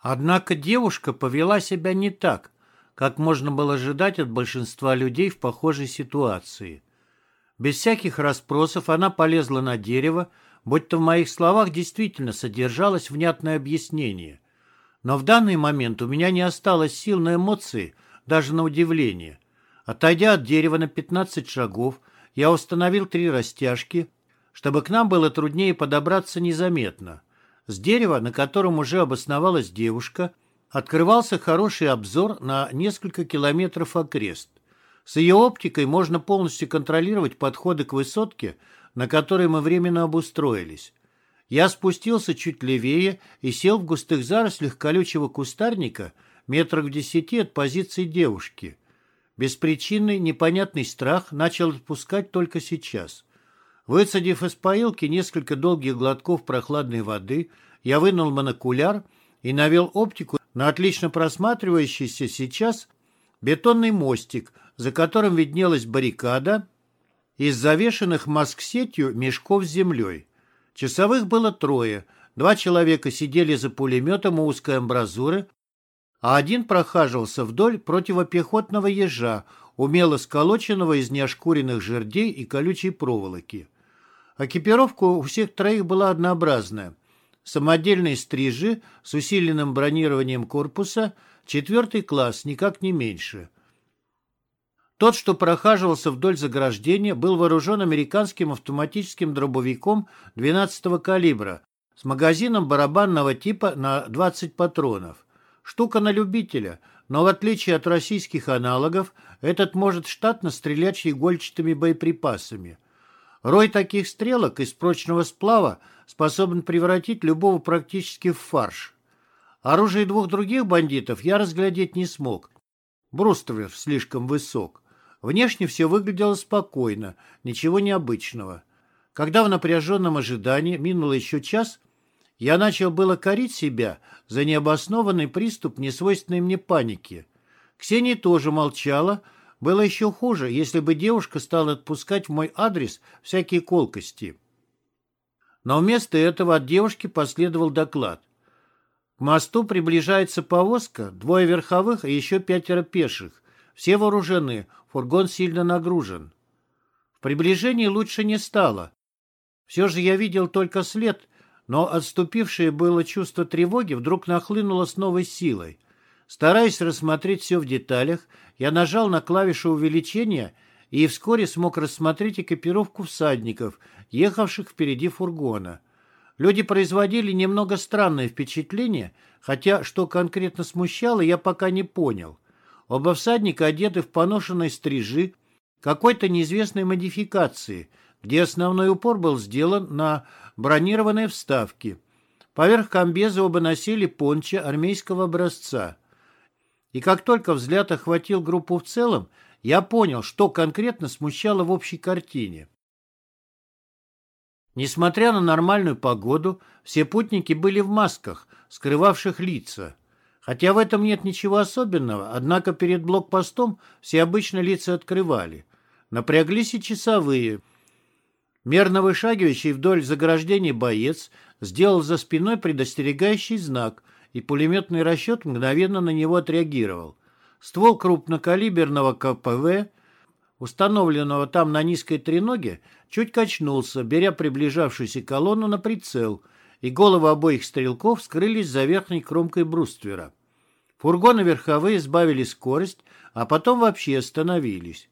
Однако девушка повела себя не так, как можно было ожидать от большинства людей в похожей ситуации. Без всяких расспросов она полезла на дерево, будто в моих словах действительно содержалось внятное объяснение. Но в данный момент у меня не осталось сил на эмоции, даже на удивление. Отойдя от дерева на 15 шагов, я установил три растяжки, чтобы к нам было труднее подобраться незаметно. С дерева, на котором уже обосновалась девушка, открывался хороший обзор на несколько километров окрест. С ее оптикой можно полностью контролировать подходы к высотке, на которой мы временно обустроились. Я спустился чуть левее и сел в густых зарослях колючего кустарника метрах в десяти от позиции девушки. Беспричинный, непонятный страх начал отпускать только сейчас. Выцедив из поилки несколько долгих глотков прохладной воды, я вынул монокуляр и навел оптику на отлично просматривающийся сейчас бетонный мостик, за которым виднелась баррикада из завешенных маск-сетью мешков с землей. Часовых было трое. Два человека сидели за пулеметом у узкой амбразуры, а один прохаживался вдоль противопехотного ежа, умело сколоченного из неошкуренных жердей и колючей проволоки. Экипировка у всех троих была однообразная. Самодельные стрижи с усиленным бронированием корпуса, четвертый класс, никак не меньше. Тот, что прохаживался вдоль заграждения, был вооружен американским автоматическим дробовиком 12-го калибра с магазином барабанного типа на 20 патронов. Штука на любителя, но в отличие от российских аналогов, этот может штатно стрелять игольчатыми боеприпасами. Рой таких стрелок из прочного сплава способен превратить любого практически в фарш. Оружие двух других бандитов я разглядеть не смог. Бруствер слишком высок. Внешне все выглядело спокойно, ничего необычного. Когда в напряженном ожидании минуло еще час, я начал было корить себя за необоснованный приступ несвойственной мне паники. Ксения тоже молчала. Было еще хуже, если бы девушка стала отпускать в мой адрес всякие колкости. Но вместо этого от девушки последовал доклад. К мосту приближается повозка, двое верховых и еще пятеро пеших. Все вооружены, фургон сильно нагружен. В приближении лучше не стало. Все же я видел только след, но отступившее было чувство тревоги вдруг нахлынуло с новой силой. Стараясь рассмотреть все в деталях, я нажал на клавишу увеличения и вскоре смог рассмотреть экипировку всадников, ехавших впереди фургона. Люди производили немного странное впечатление, хотя что конкретно смущало, я пока не понял. Оба всадника одеты в поношенные стрижи какой-то неизвестной модификации, где основной упор был сделан на бронированные вставки. Поверх комбеза оба носили пончо армейского образца. И как только взгляд охватил группу в целом, я понял, что конкретно смущало в общей картине. Несмотря на нормальную погоду, все путники были в масках, скрывавших лица. Хотя в этом нет ничего особенного, однако перед блокпостом все обычно лица открывали. Напряглись и часовые. Мерно вышагивающий вдоль заграждения боец сделал за спиной предостерегающий знак, и пулеметный расчет мгновенно на него отреагировал. Ствол крупнокалиберного КПВ, установленного там на низкой треноге, чуть качнулся, беря приближавшуюся колонну на прицел, и головы обоих стрелков скрылись за верхней кромкой бруствера. Фургоны верховые сбавили скорость, а потом вообще остановились.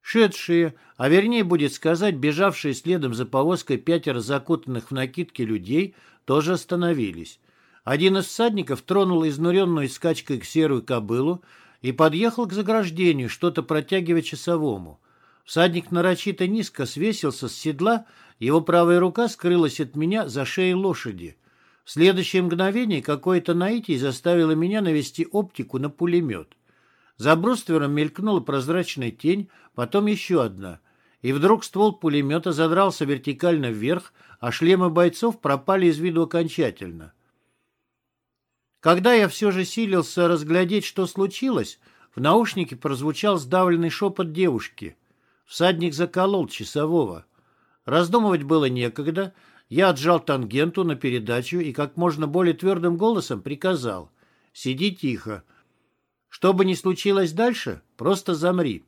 Шедшие, а вернее будет сказать, бежавшие следом за повозкой пятеро закутанных в накидки людей, тоже остановились. Один из всадников тронул изнуренную скачкой к серую кобылу и подъехал к заграждению, что-то протягивая часовому. Всадник нарочито низко свесился с седла, его правая рука скрылась от меня за шеей лошади — в следующее мгновение какое-то наитие заставило меня навести оптику на пулемет. За бруствером мелькнула прозрачная тень, потом еще одна. И вдруг ствол пулемета задрался вертикально вверх, а шлемы бойцов пропали из виду окончательно. Когда я все же силился разглядеть, что случилось, в наушнике прозвучал сдавленный шепот девушки. Всадник заколол часового. Раздумывать было некогда — Я отжал тангенту на передачу и как можно более твердым голосом приказал «Сиди тихо. Что бы ни случилось дальше, просто замри».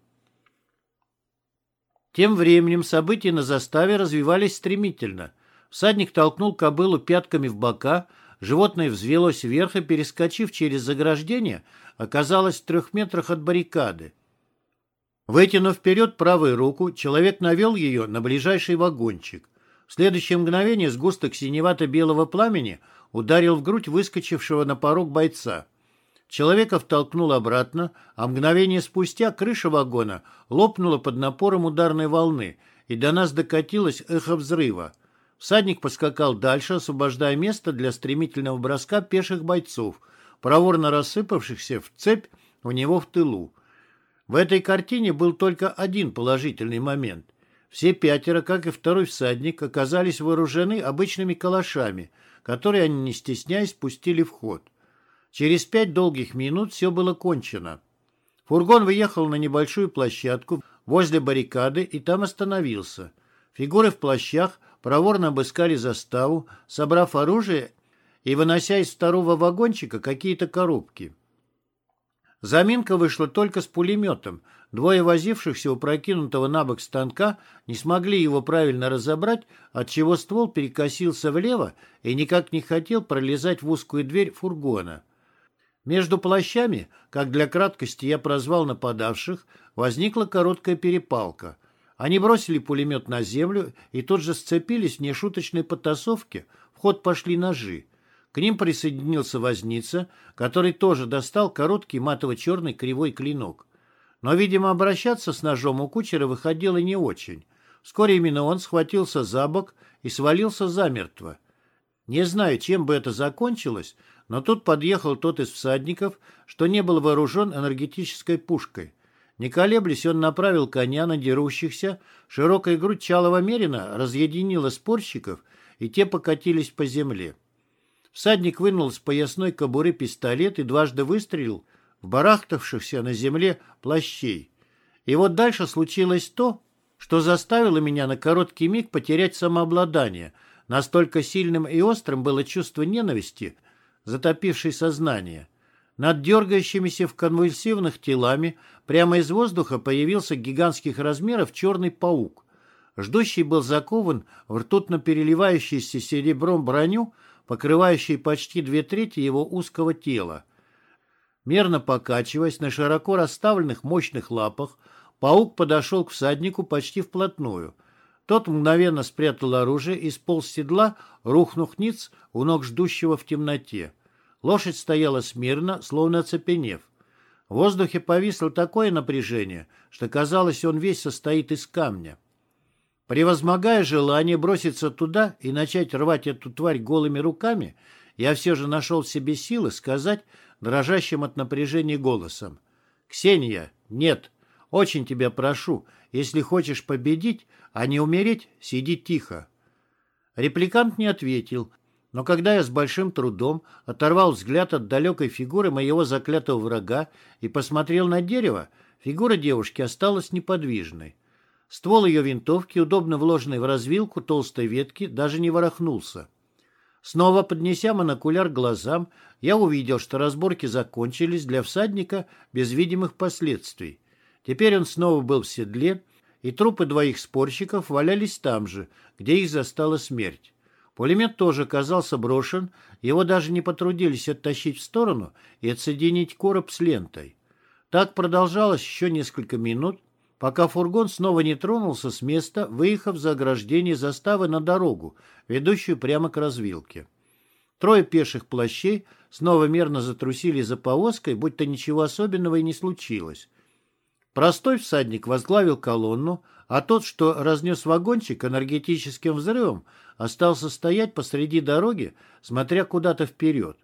Тем временем события на заставе развивались стремительно. Всадник толкнул кобылу пятками в бока, животное взвелось вверх и, перескочив через заграждение, оказалось в трех метрах от баррикады. Вытянув вперед правую руку, человек навел ее на ближайший вагончик. В следующее мгновение сгусток синевато-белого пламени ударил в грудь выскочившего на порог бойца. Человека втолкнул обратно, а мгновение спустя крыша вагона лопнула под напором ударной волны, и до нас докатилось эхо взрыва. Всадник поскакал дальше, освобождая место для стремительного броска пеших бойцов, проворно рассыпавшихся в цепь у него в тылу. В этой картине был только один положительный момент. Все пятеро, как и второй всадник, оказались вооружены обычными калашами, которые они, не стесняясь, пустили в ход. Через пять долгих минут все было кончено. Фургон выехал на небольшую площадку возле баррикады и там остановился. Фигуры в плащах проворно обыскали заставу, собрав оружие и вынося из второго вагончика какие-то коробки. Заминка вышла только с пулеметом. Двое возившихся у прокинутого на бок станка не смогли его правильно разобрать, отчего ствол перекосился влево и никак не хотел пролезать в узкую дверь фургона. Между плащами, как для краткости я прозвал нападавших, возникла короткая перепалка. Они бросили пулемет на землю и тут же сцепились в нешуточной потасовке, в ход пошли ножи. К ним присоединился возница, который тоже достал короткий матово-черный кривой клинок. Но, видимо, обращаться с ножом у кучера выходило не очень. Вскоре именно он схватился за бок и свалился замертво. Не знаю, чем бы это закончилось, но тут подъехал тот из всадников, что не был вооружен энергетической пушкой. Не колеблясь, он направил коня на дерущихся, широкая грудь Чалова Мерина разъединила спорщиков, и те покатились по земле. Всадник вынул из поясной кобуры пистолет и дважды выстрелил в барахтавшихся на земле плащей. И вот дальше случилось то, что заставило меня на короткий миг потерять самообладание. Настолько сильным и острым было чувство ненависти, затопившей сознание. Над дергающимися в конвульсивных телами прямо из воздуха появился гигантских размеров черный паук. Ждущий был закован в ртутно переливающийся серебром броню, покрывающий почти две трети его узкого тела. Мерно покачиваясь на широко расставленных мощных лапах, паук подошел к всаднику почти вплотную. Тот мгновенно спрятал оружие и сполз седла, рухнув ниц у ног ждущего в темноте. Лошадь стояла смирно, словно оцепенев. В воздухе повисло такое напряжение, что казалось, он весь состоит из камня. Превозмогая желание броситься туда и начать рвать эту тварь голыми руками, я все же нашел в себе силы сказать дрожащим от напряжения голосом. «Ксения, нет, очень тебя прошу, если хочешь победить, а не умереть, сиди тихо». Репликант не ответил, но когда я с большим трудом оторвал взгляд от далекой фигуры моего заклятого врага и посмотрел на дерево, фигура девушки осталась неподвижной. Ствол ее винтовки, удобно вложенный в развилку толстой ветки, даже не ворохнулся. Снова поднеся монокуляр глазам, я увидел, что разборки закончились для всадника без видимых последствий. Теперь он снова был в седле, и трупы двоих спорщиков валялись там же, где их застала смерть. Пулемет тоже оказался брошен, его даже не потрудились оттащить в сторону и отсоединить короб с лентой. Так продолжалось еще несколько минут, пока фургон снова не тронулся с места, выехав за ограждение заставы на дорогу, ведущую прямо к развилке. Трое пеших плащей снова мерно затрусили за повозкой, будто ничего особенного и не случилось. Простой всадник возглавил колонну, а тот, что разнес вагончик энергетическим взрывом, остался стоять посреди дороги, смотря куда-то вперед.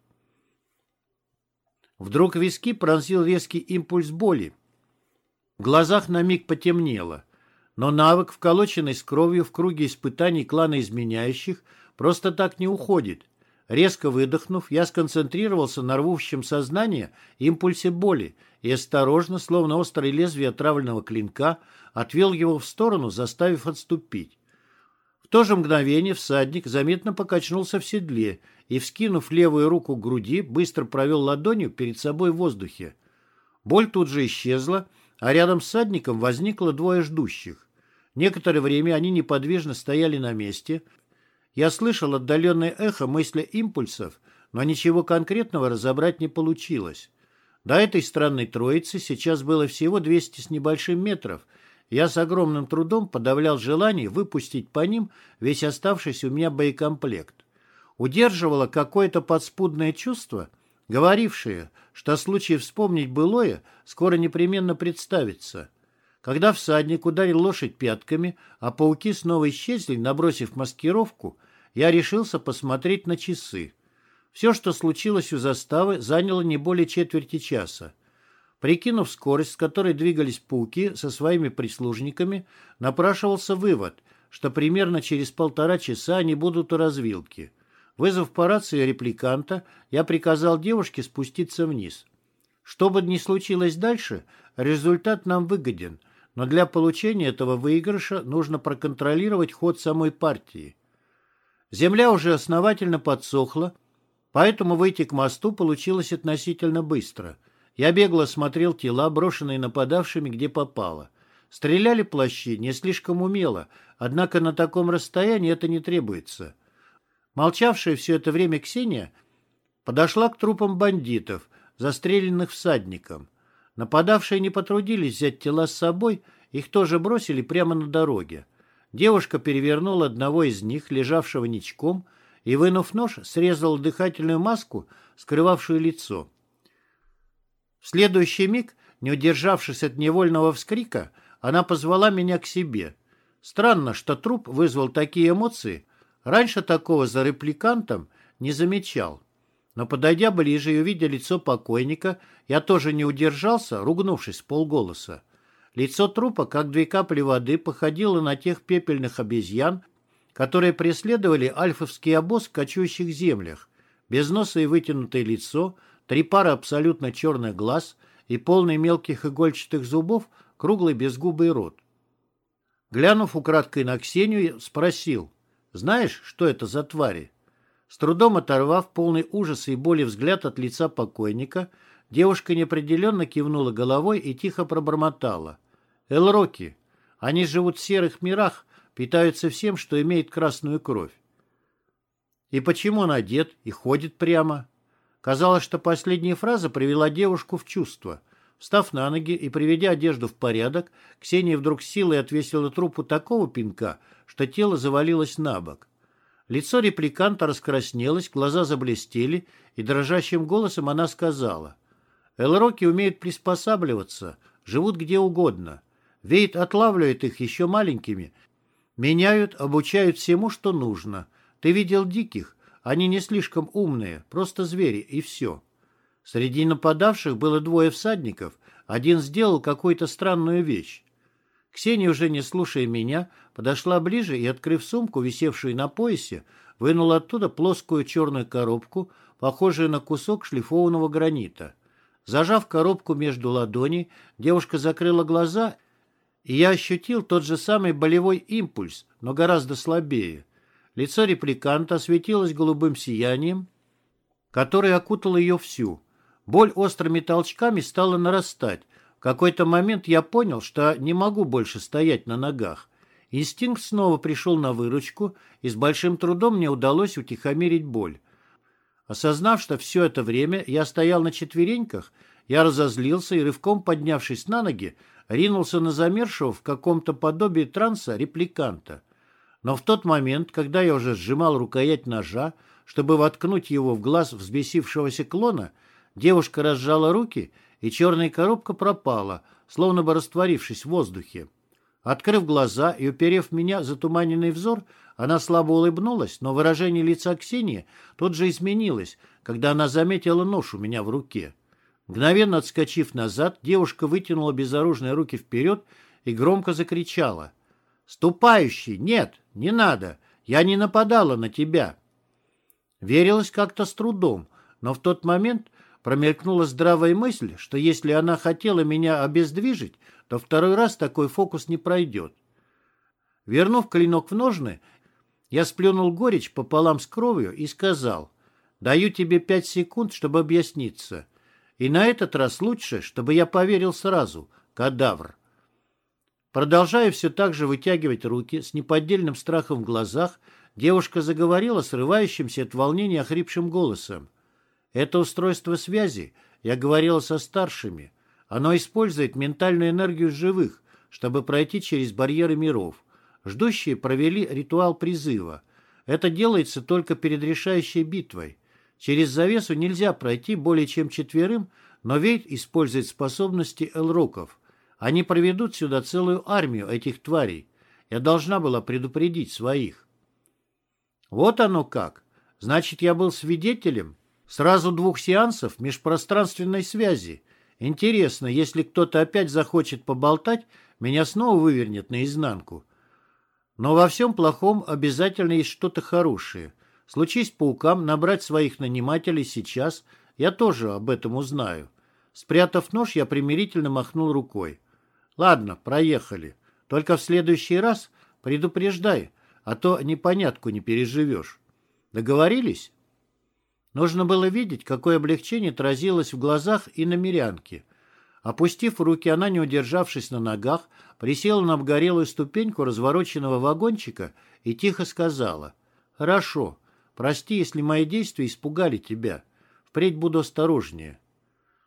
Вдруг виски пронзил резкий импульс боли, в глазах на миг потемнело. Но навык, вколоченный с кровью в круге испытаний клана изменяющих, просто так не уходит. Резко выдохнув, я сконцентрировался на рвущем сознание импульсе боли и осторожно, словно острое лезвие отравленного клинка, отвел его в сторону, заставив отступить. То же мгновение всадник заметно покачнулся в седле и, вскинув левую руку к груди, быстро провел ладонью перед собой в воздухе. Боль тут же исчезла, а рядом с всадником возникло двое ждущих. Некоторое время они неподвижно стояли на месте. Я слышал отдаленное эхо мысли импульсов, но ничего конкретного разобрать не получилось. До этой странной троицы сейчас было всего 200 с небольшим метров. Я с огромным трудом подавлял желание выпустить по ним весь оставшийся у меня боекомплект. Удерживало какое-то подспудное чувство, говорившее, что случай вспомнить былое скоро непременно представится. Когда всадник ударил лошадь пятками, а пауки снова исчезли, набросив маскировку, я решился посмотреть на часы. Все, что случилось у заставы, заняло не более четверти часа. Прикинув скорость, с которой двигались пауки со своими прислужниками, напрашивался вывод, что примерно через полтора часа они будут у развилки. Вызвав по рации репликанта, я приказал девушке спуститься вниз. Что бы ни случилось дальше, результат нам выгоден, но для получения этого выигрыша нужно проконтролировать ход самой партии. Земля уже основательно подсохла, Поэтому выйти к мосту получилось относительно быстро. Я бегло смотрел тела, брошенные нападавшими, где попало. Стреляли плащи не слишком умело, однако на таком расстоянии это не требуется. Молчавшая все это время Ксения подошла к трупам бандитов, застреленных всадником. Нападавшие не потрудились взять тела с собой, их тоже бросили прямо на дороге. Девушка перевернула одного из них, лежавшего ничком, и, вынув нож, срезал дыхательную маску, скрывавшую лицо. В следующий миг, не удержавшись от невольного вскрика, она позвала меня к себе. Странно, что труп вызвал такие эмоции. Раньше такого за репликантом не замечал. Но, подойдя ближе и увидя лицо покойника, я тоже не удержался, ругнувшись полголоса. Лицо трупа, как две капли воды, походило на тех пепельных обезьян, которые преследовали альфовский обоз в кочующих землях. Без носа и вытянутое лицо, три пары абсолютно черных глаз и полный мелких игольчатых зубов, круглый безгубый рот. Глянув украдкой на Ксению, спросил, «Знаешь, что это за твари?» С трудом оторвав полный ужаса и боли взгляд от лица покойника, девушка неопределенно кивнула головой и тихо пробормотала. «Элроки. Они живут в серых мирах, питаются всем, что имеет красную кровь. И почему он одет и ходит прямо? Казалось, что последняя фраза привела девушку в чувство. Встав на ноги и приведя одежду в порядок, Ксения вдруг силой отвесила трупу такого пинка, что тело завалилось на бок. Лицо репликанта раскраснелось, глаза заблестели, и дрожащим голосом она сказала. «Элроки умеют приспосабливаться, живут где угодно. Вейт отлавливает их еще маленькими Меняют, обучают всему, что нужно. Ты видел диких? Они не слишком умные, просто звери, и все. Среди нападавших было двое всадников. Один сделал какую-то странную вещь. Ксения, уже не слушая меня, подошла ближе и, открыв сумку, висевшую на поясе, вынула оттуда плоскую черную коробку, похожую на кусок шлифованного гранита. Зажав коробку между ладоней, девушка закрыла глаза и я ощутил тот же самый болевой импульс, но гораздо слабее. Лицо репликанта осветилось голубым сиянием, которое окутало ее всю. Боль острыми толчками стала нарастать. В какой-то момент я понял, что не могу больше стоять на ногах. Инстинкт снова пришел на выручку, и с большим трудом мне удалось утихомирить боль. Осознав, что все это время я стоял на четвереньках, я разозлился и, рывком поднявшись на ноги, ринулся на замершего в каком-то подобии транса репликанта. Но в тот момент, когда я уже сжимал рукоять ножа, чтобы воткнуть его в глаз взбесившегося клона, девушка разжала руки, и черная коробка пропала, словно бы растворившись в воздухе. Открыв глаза и уперев меня затуманенный взор, она слабо улыбнулась, но выражение лица Ксении тут же изменилось, когда она заметила нож у меня в руке. Мгновенно отскочив назад, девушка вытянула безоружные руки вперед и громко закричала. «Ступающий! Нет, не надо! Я не нападала на тебя!» Верилась как-то с трудом, но в тот момент промелькнула здравая мысль, что если она хотела меня обездвижить, то второй раз такой фокус не пройдет. Вернув клинок в ножны, Я сплюнул горечь пополам с кровью и сказал, «Даю тебе пять секунд, чтобы объясниться. И на этот раз лучше, чтобы я поверил сразу, кадавр». Продолжая все так же вытягивать руки, с неподдельным страхом в глазах, девушка заговорила срывающимся от волнения охрипшим голосом. «Это устройство связи. Я говорила со старшими. Оно использует ментальную энергию живых, чтобы пройти через барьеры миров. Ждущие провели ритуал призыва. Это делается только перед решающей битвой. Через завесу нельзя пройти более чем четверым, но Вейт использует способности элроков. Они проведут сюда целую армию этих тварей. Я должна была предупредить своих. Вот оно как. Значит, я был свидетелем сразу двух сеансов межпространственной связи. Интересно, если кто-то опять захочет поболтать, меня снова вывернет наизнанку. Но во всем плохом обязательно есть что-то хорошее. Случись паукам набрать своих нанимателей сейчас, я тоже об этом узнаю. Спрятав нож, я примирительно махнул рукой. Ладно, проехали. Только в следующий раз предупреждай, а то непонятку не переживешь. Договорились? Нужно было видеть, какое облегчение отразилось в глазах и на мирянке. Опустив руки, она, не удержавшись на ногах, присела на обгорелую ступеньку развороченного вагончика и тихо сказала «Хорошо, прости, если мои действия испугали тебя. Впредь буду осторожнее».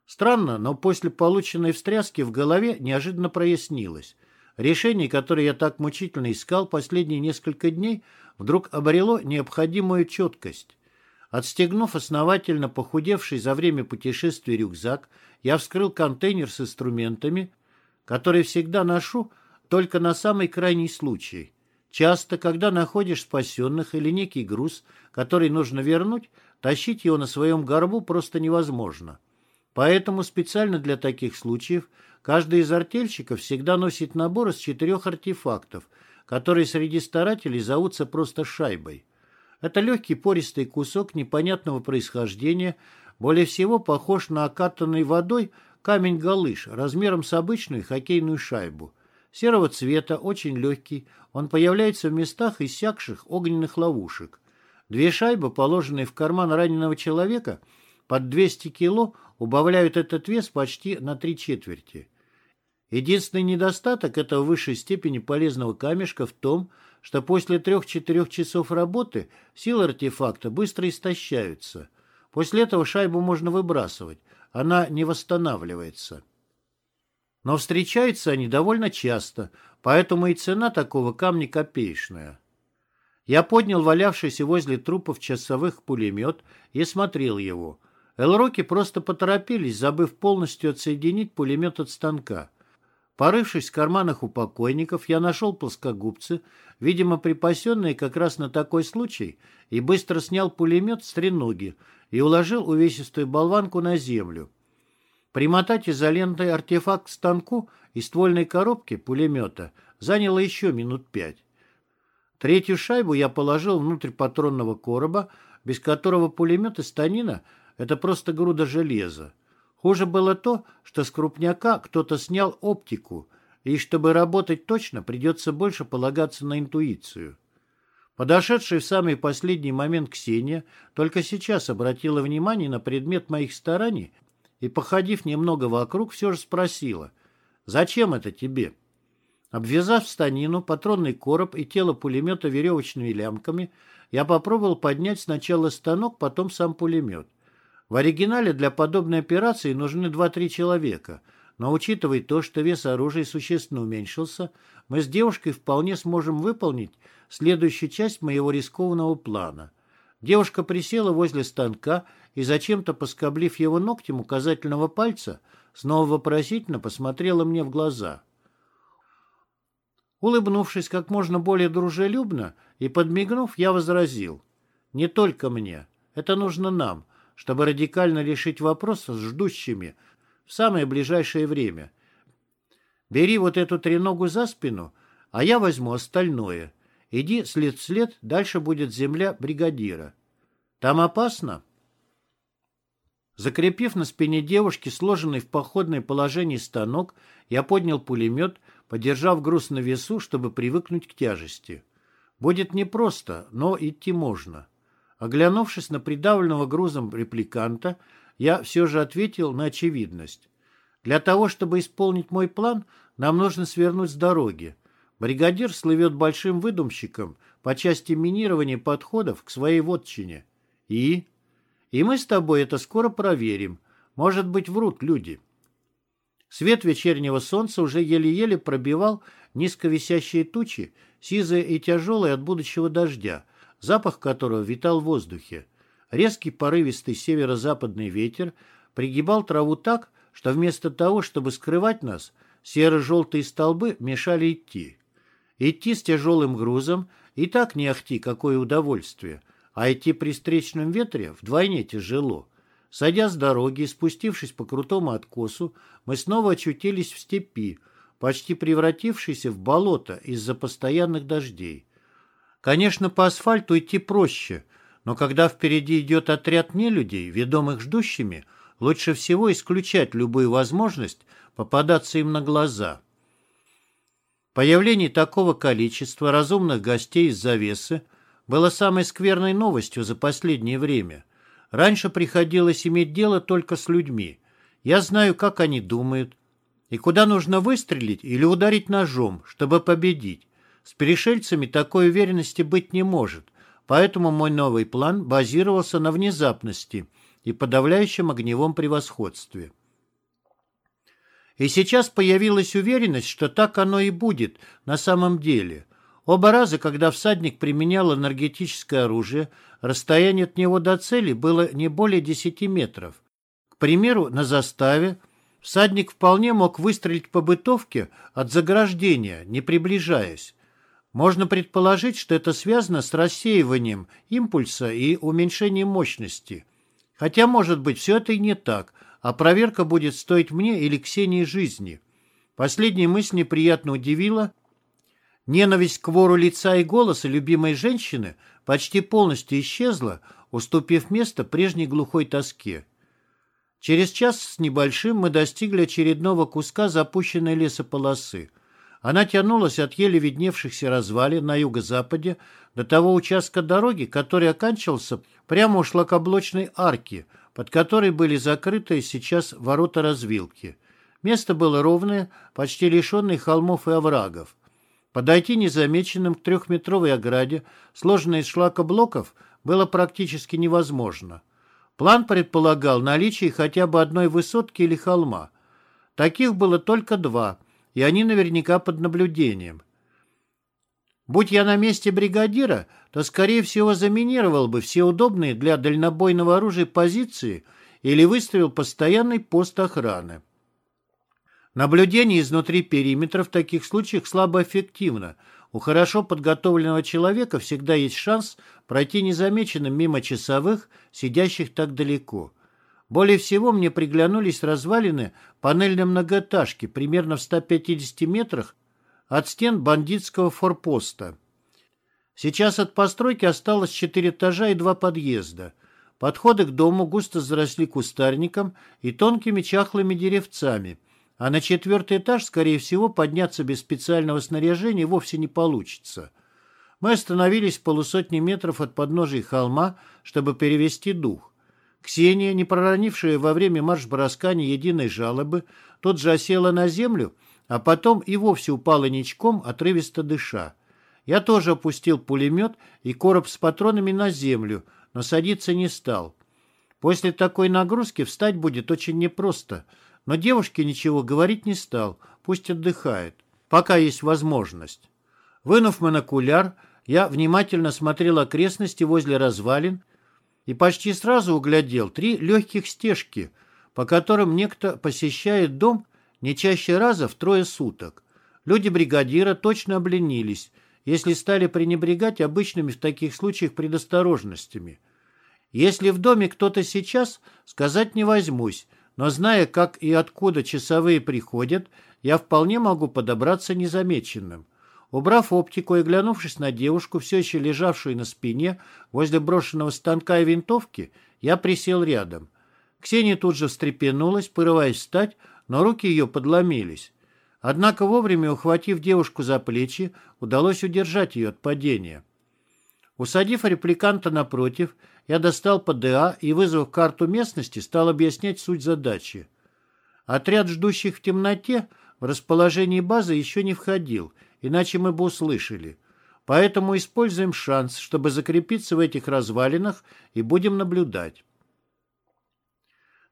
Странно, но после полученной встряски в голове неожиданно прояснилось. Решение, которое я так мучительно искал последние несколько дней, вдруг обрело необходимую четкость. Отстегнув основательно похудевший за время путешествия рюкзак, я вскрыл контейнер с инструментами, который всегда ношу только на самый крайний случай. Часто, когда находишь спасенных или некий груз, который нужно вернуть, тащить его на своем горбу просто невозможно. Поэтому специально для таких случаев каждый из артельщиков всегда носит набор из четырех артефактов, которые среди старателей зовутся просто шайбой. Это легкий пористый кусок непонятного происхождения, более всего похож на окатанный водой камень-галыш размером с обычную хоккейную шайбу. Серого цвета, очень легкий, он появляется в местах иссякших огненных ловушек. Две шайбы, положенные в карман раненого человека, под 200 кило убавляют этот вес почти на три четверти. Единственный недостаток этого высшей степени полезного камешка в том, что после трех-четырех часов работы силы артефакта быстро истощаются. После этого шайбу можно выбрасывать, она не восстанавливается. Но встречаются они довольно часто, поэтому и цена такого камня копеечная. Я поднял валявшийся возле трупов часовых пулемет и смотрел его. Элроки просто поторопились, забыв полностью отсоединить пулемет от станка. Порывшись в карманах у покойников, я нашел плоскогубцы, видимо, припасенные как раз на такой случай, и быстро снял пулемет с треноги и уложил увесистую болванку на землю. Примотать изолентой артефакт к станку и ствольной коробке пулемета заняло еще минут пять. Третью шайбу я положил внутрь патронного короба, без которого пулемет из станина это просто груда железа. Хуже было то, что с крупняка кто-то снял оптику, и чтобы работать точно, придется больше полагаться на интуицию. Подошедшая в самый последний момент Ксения только сейчас обратила внимание на предмет моих стараний и, походив немного вокруг, все же спросила, «Зачем это тебе?» Обвязав станину, патронный короб и тело пулемета веревочными лямками, я попробовал поднять сначала станок, потом сам пулемет. В оригинале для подобной операции нужны 2-3 человека, но учитывая то, что вес оружия существенно уменьшился, мы с девушкой вполне сможем выполнить следующую часть моего рискованного плана. Девушка присела возле станка и, зачем-то поскоблив его ногтем указательного пальца, снова вопросительно посмотрела мне в глаза. Улыбнувшись как можно более дружелюбно и подмигнув, я возразил. «Не только мне. Это нужно нам чтобы радикально решить вопрос с ждущими в самое ближайшее время. Бери вот эту треногу за спину, а я возьму остальное. Иди след в след, дальше будет земля бригадира. Там опасно?» Закрепив на спине девушки сложенный в походное положение станок, я поднял пулемет, подержав груз на весу, чтобы привыкнуть к тяжести. Будет непросто, но идти можно. Оглянувшись на придавленного грузом репликанта, я все же ответил на очевидность. Для того, чтобы исполнить мой план, нам нужно свернуть с дороги. Бригадир слывет большим выдумщиком по части минирования подходов к своей вотчине. И? И мы с тобой это скоро проверим. Может быть, врут люди. Свет вечернего солнца уже еле-еле пробивал низко висящие тучи, сизые и тяжелые от будущего дождя, запах которого витал в воздухе. Резкий порывистый северо-западный ветер пригибал траву так, что вместо того, чтобы скрывать нас, серо-желтые столбы мешали идти. Идти с тяжелым грузом и так не ахти какое удовольствие, а идти при встречном ветре вдвойне тяжело. Сойдя с дороги и спустившись по крутому откосу, мы снова очутились в степи, почти превратившейся в болото из-за постоянных дождей. Конечно, по асфальту идти проще, но когда впереди идет отряд нелюдей, ведомых ждущими, лучше всего исключать любую возможность попадаться им на глаза. Появление такого количества разумных гостей из завесы было самой скверной новостью за последнее время. Раньше приходилось иметь дело только с людьми. Я знаю, как они думают, и куда нужно выстрелить или ударить ножом, чтобы победить. С перешельцами такой уверенности быть не может, поэтому мой новый план базировался на внезапности и подавляющем огневом превосходстве. И сейчас появилась уверенность, что так оно и будет на самом деле. Оба раза, когда всадник применял энергетическое оружие, расстояние от него до цели было не более 10 метров. К примеру, на заставе всадник вполне мог выстрелить по бытовке от заграждения, не приближаясь. Можно предположить, что это связано с рассеиванием импульса и уменьшением мощности. Хотя, может быть, все это и не так, а проверка будет стоить мне или Ксении жизни. Последняя мысль неприятно удивила – Ненависть к вору лица и голоса любимой женщины почти полностью исчезла, уступив место прежней глухой тоске. Через час с небольшим мы достигли очередного куска запущенной лесополосы. Она тянулась от еле видневшихся развалин на юго-западе до того участка дороги, который оканчивался прямо у шлакоблочной арки, под которой были закрыты сейчас ворота развилки. Место было ровное, почти лишенное холмов и оврагов. Подойти незамеченным к трехметровой ограде, сложенной из шлакоблоков, было практически невозможно. План предполагал наличие хотя бы одной высотки или холма. Таких было только два, и они наверняка под наблюдением. Будь я на месте бригадира, то, скорее всего, заминировал бы все удобные для дальнобойного оружия позиции или выставил постоянный пост охраны. Наблюдение изнутри периметра в таких случаях слабо эффективно. У хорошо подготовленного человека всегда есть шанс пройти незамеченным мимо часовых, сидящих так далеко. Более всего мне приглянулись развалины панельной многоэтажки примерно в 150 метрах от стен бандитского форпоста. Сейчас от постройки осталось четыре этажа и два подъезда. Подходы к дому густо заросли кустарником и тонкими чахлыми деревцами – а на четвертый этаж, скорее всего, подняться без специального снаряжения вовсе не получится. Мы остановились в полусотни метров от подножия холма, чтобы перевести дух. Ксения, не проронившая во время марш-броска ни единой жалобы, тут же осела на землю, а потом и вовсе упала ничком, отрывисто дыша. Я тоже опустил пулемет и короб с патронами на землю, но садиться не стал. После такой нагрузки встать будет очень непросто — но девушке ничего говорить не стал, пусть отдыхает, пока есть возможность. Вынув монокуляр, я внимательно смотрел окрестности возле развалин и почти сразу углядел три легких стежки, по которым некто посещает дом не чаще раза в трое суток. Люди бригадира точно обленились, если стали пренебрегать обычными в таких случаях предосторожностями. Если в доме кто-то сейчас, сказать не возьмусь, но зная, как и откуда часовые приходят, я вполне могу подобраться незамеченным. Убрав оптику и глянувшись на девушку, все еще лежавшую на спине возле брошенного станка и винтовки, я присел рядом. Ксения тут же встрепенулась, порываясь встать, но руки ее подломились. Однако вовремя ухватив девушку за плечи, удалось удержать ее от падения. Усадив репликанта напротив, я достал ПДА и, вызвав карту местности, стал объяснять суть задачи. Отряд ждущих в темноте в расположении базы еще не входил, иначе мы бы услышали. Поэтому используем шанс, чтобы закрепиться в этих развалинах и будем наблюдать.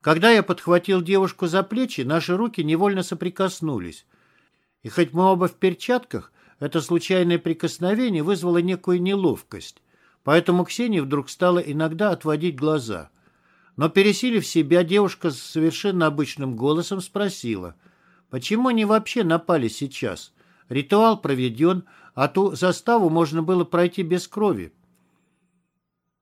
Когда я подхватил девушку за плечи, наши руки невольно соприкоснулись. И хоть мы оба в перчатках, это случайное прикосновение вызвало некую неловкость. Поэтому Ксения вдруг стала иногда отводить глаза. Но, пересилив себя, девушка с совершенно обычным голосом спросила, почему они вообще напали сейчас? Ритуал проведен, а ту заставу можно было пройти без крови.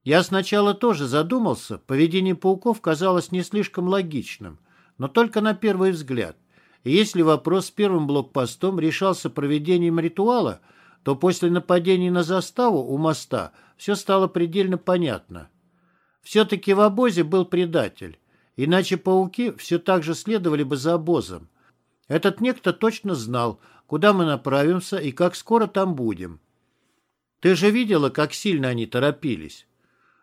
Я сначала тоже задумался, поведение пауков казалось не слишком логичным, но только на первый взгляд. И если вопрос с первым блокпостом решался проведением ритуала, то после нападения на заставу у моста все стало предельно понятно. Все-таки в обозе был предатель, иначе пауки все так же следовали бы за обозом. Этот некто точно знал, куда мы направимся и как скоро там будем. Ты же видела, как сильно они торопились.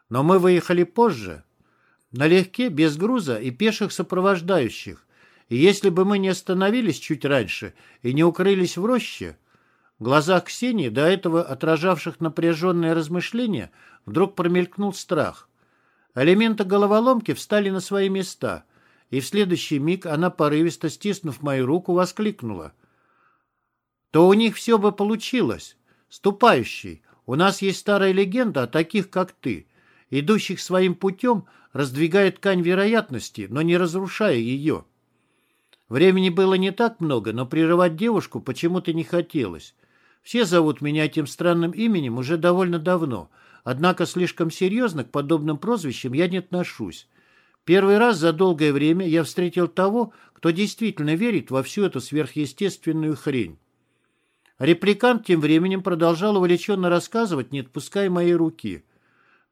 Но мы выехали позже. Налегке, без груза и пеших сопровождающих. И если бы мы не остановились чуть раньше и не укрылись в роще, в глазах Ксении, до этого отражавших напряженные размышления, вдруг промелькнул страх. Элементы головоломки встали на свои места, и в следующий миг она, порывисто стиснув мою руку, воскликнула. «То у них все бы получилось. Ступающий, у нас есть старая легенда о таких, как ты идущих своим путем, раздвигая ткань вероятности, но не разрушая ее. Времени было не так много, но прерывать девушку почему-то не хотелось. Все зовут меня этим странным именем уже довольно давно, однако слишком серьезно к подобным прозвищам я не отношусь. Первый раз за долгое время я встретил того, кто действительно верит во всю эту сверхъестественную хрень. Репликант тем временем продолжал увлеченно рассказывать, не отпуская моей руки.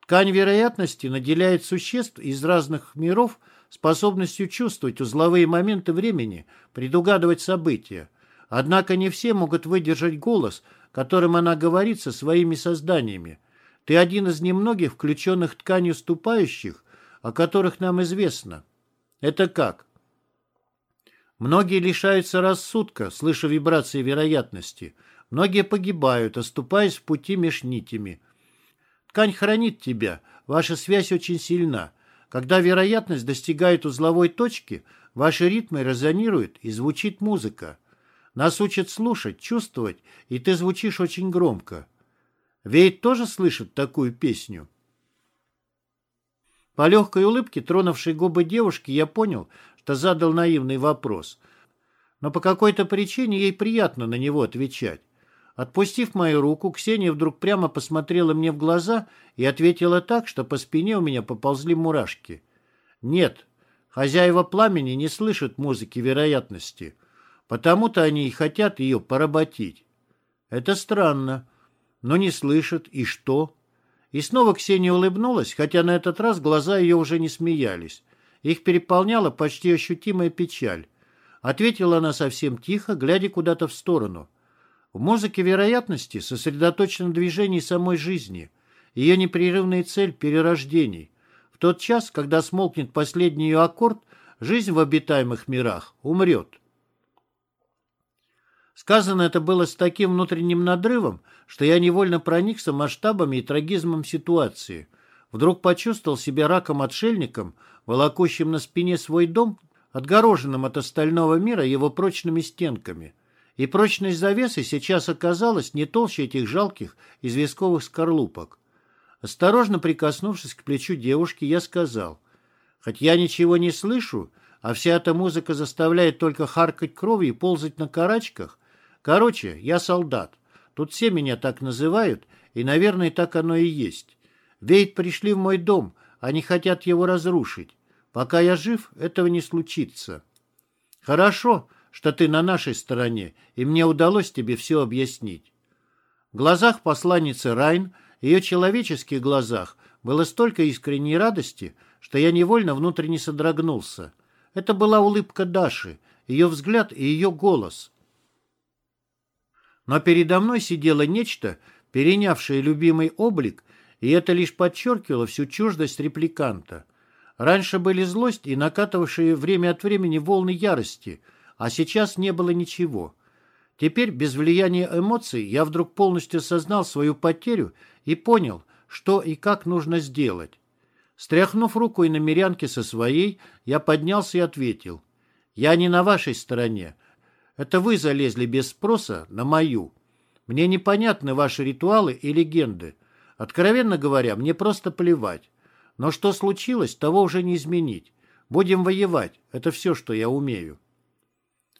Ткань вероятности наделяет существ из разных миров способностью чувствовать узловые моменты времени, предугадывать события. Однако не все могут выдержать голос, которым она говорит со своими созданиями. Ты один из немногих включенных тканью ступающих, о которых нам известно. Это как? Многие лишаются рассудка, слыша вибрации вероятности. Многие погибают, оступаясь в пути меж нитями – Ткань хранит тебя, ваша связь очень сильна. Когда вероятность достигает узловой точки, ваши ритмы резонируют и звучит музыка. Нас учат слушать, чувствовать, и ты звучишь очень громко. Вейт тоже слышит такую песню? По легкой улыбке, тронувшей губы девушки, я понял, что задал наивный вопрос. Но по какой-то причине ей приятно на него отвечать. Отпустив мою руку, Ксения вдруг прямо посмотрела мне в глаза и ответила так, что по спине у меня поползли мурашки. «Нет, хозяева пламени не слышат музыки вероятности, потому-то они и хотят ее поработить». «Это странно. Но не слышат. И что?» И снова Ксения улыбнулась, хотя на этот раз глаза ее уже не смеялись. Их переполняла почти ощутимая печаль. Ответила она совсем тихо, глядя куда-то в сторону – в музыке вероятности сосредоточено движение самой жизни, ее непрерывная цель перерождений. В тот час, когда смолкнет последний ее аккорд, жизнь в обитаемых мирах умрет. Сказано это было с таким внутренним надрывом, что я невольно проникся масштабами и трагизмом ситуации. Вдруг почувствовал себя раком-отшельником, волокущим на спине свой дом, отгороженным от остального мира его прочными стенками и прочность завесы сейчас оказалась не толще этих жалких известковых скорлупок. Осторожно прикоснувшись к плечу девушки, я сказал, «Хоть я ничего не слышу, а вся эта музыка заставляет только харкать кровью и ползать на карачках. Короче, я солдат. Тут все меня так называют, и, наверное, так оно и есть. Вейт пришли в мой дом, они хотят его разрушить. Пока я жив, этого не случится». «Хорошо», что ты на нашей стороне, и мне удалось тебе все объяснить. В глазах посланницы Райн, ее человеческих глазах, было столько искренней радости, что я невольно внутренне содрогнулся. Это была улыбка Даши, ее взгляд и ее голос. Но передо мной сидело нечто, перенявшее любимый облик, и это лишь подчеркивало всю чуждость репликанта. Раньше были злость и накатывавшие время от времени волны ярости, а сейчас не было ничего. Теперь, без влияния эмоций, я вдруг полностью осознал свою потерю и понял, что и как нужно сделать. Стряхнув руку и намерянки со своей, я поднялся и ответил. «Я не на вашей стороне. Это вы залезли без спроса на мою. Мне непонятны ваши ритуалы и легенды. Откровенно говоря, мне просто плевать. Но что случилось, того уже не изменить. Будем воевать. Это все, что я умею».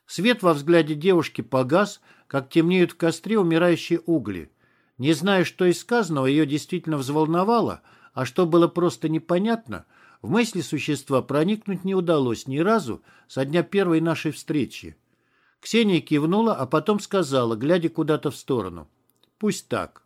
Свет во взгляде девушки погас, как темнеют в костре умирающие угли. Не зная, что из сказанного ее действительно взволновало, а что было просто непонятно, в мысли существа проникнуть не удалось ни разу со дня первой нашей встречи. Ксения кивнула, а потом сказала, глядя куда-то в сторону. «Пусть так».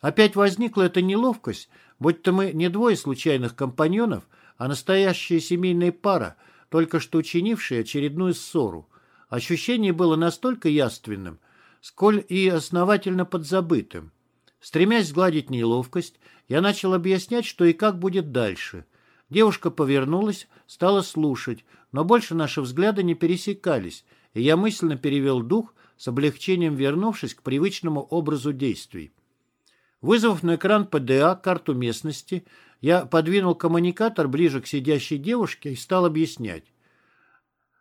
Опять возникла эта неловкость, будь-то мы не двое случайных компаньонов, а настоящая семейная пара, только что учинившая очередную ссору. Ощущение было настолько яственным, сколь и основательно подзабытым. Стремясь сгладить неловкость, я начал объяснять, что и как будет дальше. Девушка повернулась, стала слушать, но больше наши взгляды не пересекались, и я мысленно перевел дух, с облегчением вернувшись к привычному образу действий. Вызвав на экран ПДА карту местности, я подвинул коммуникатор ближе к сидящей девушке и стал объяснять.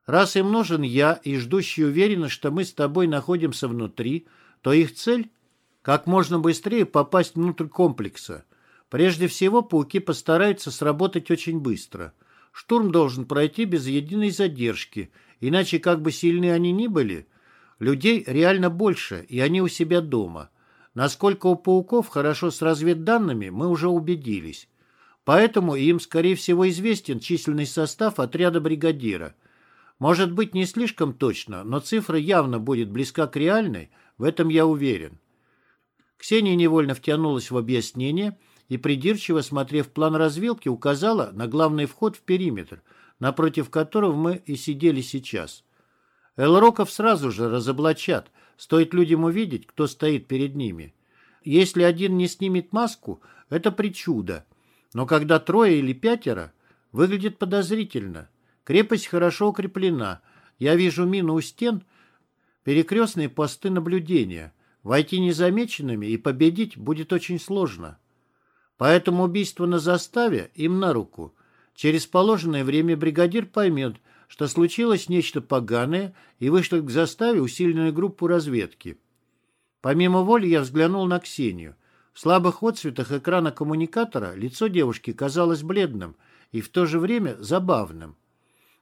Раз им нужен я, и ждущие уверены, что мы с тобой находимся внутри, то их цель – как можно быстрее попасть внутрь комплекса. Прежде всего, пауки постараются сработать очень быстро. Штурм должен пройти без единой задержки, иначе, как бы сильны они ни были, людей реально больше, и они у себя дома. Насколько у пауков хорошо с разведданными, мы уже убедились. Поэтому им, скорее всего, известен численный состав отряда бригадира – может быть, не слишком точно, но цифра явно будет близка к реальной, в этом я уверен. Ксения невольно втянулась в объяснение и, придирчиво смотрев план развилки, указала на главный вход в периметр, напротив которого мы и сидели сейчас. Элроков сразу же разоблачат, стоит людям увидеть, кто стоит перед ними. Если один не снимет маску, это причуда, но когда трое или пятеро, выглядит подозрительно – Крепость хорошо укреплена. Я вижу мину у стен, перекрестные посты наблюдения. Войти незамеченными и победить будет очень сложно. Поэтому убийство на заставе им на руку. Через положенное время бригадир поймет, что случилось нечто поганое и вышлет к заставе усиленную группу разведки. Помимо воли я взглянул на Ксению. В слабых отцветах экрана коммуникатора лицо девушки казалось бледным и в то же время забавным.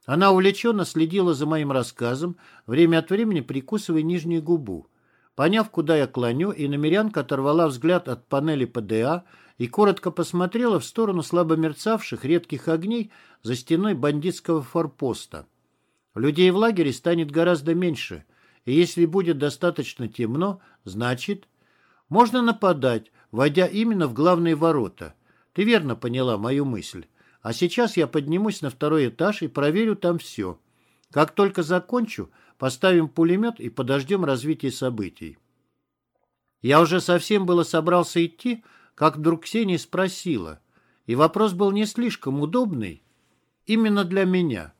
Она увлеченно следила за моим рассказом, время от времени прикусывая нижнюю губу. Поняв, куда я клоню, и намерянка оторвала взгляд от панели ПДА и коротко посмотрела в сторону слабо мерцавших редких огней за стеной бандитского форпоста. Людей в лагере станет гораздо меньше, и если будет достаточно темно, значит, можно нападать, войдя именно в главные ворота. Ты верно поняла мою мысль. А сейчас я поднимусь на второй этаж и проверю там все. Как только закончу, поставим пулемет и подождем развития событий. Я уже совсем было собрался идти, как вдруг Ксения спросила. И вопрос был не слишком удобный. Именно для меня.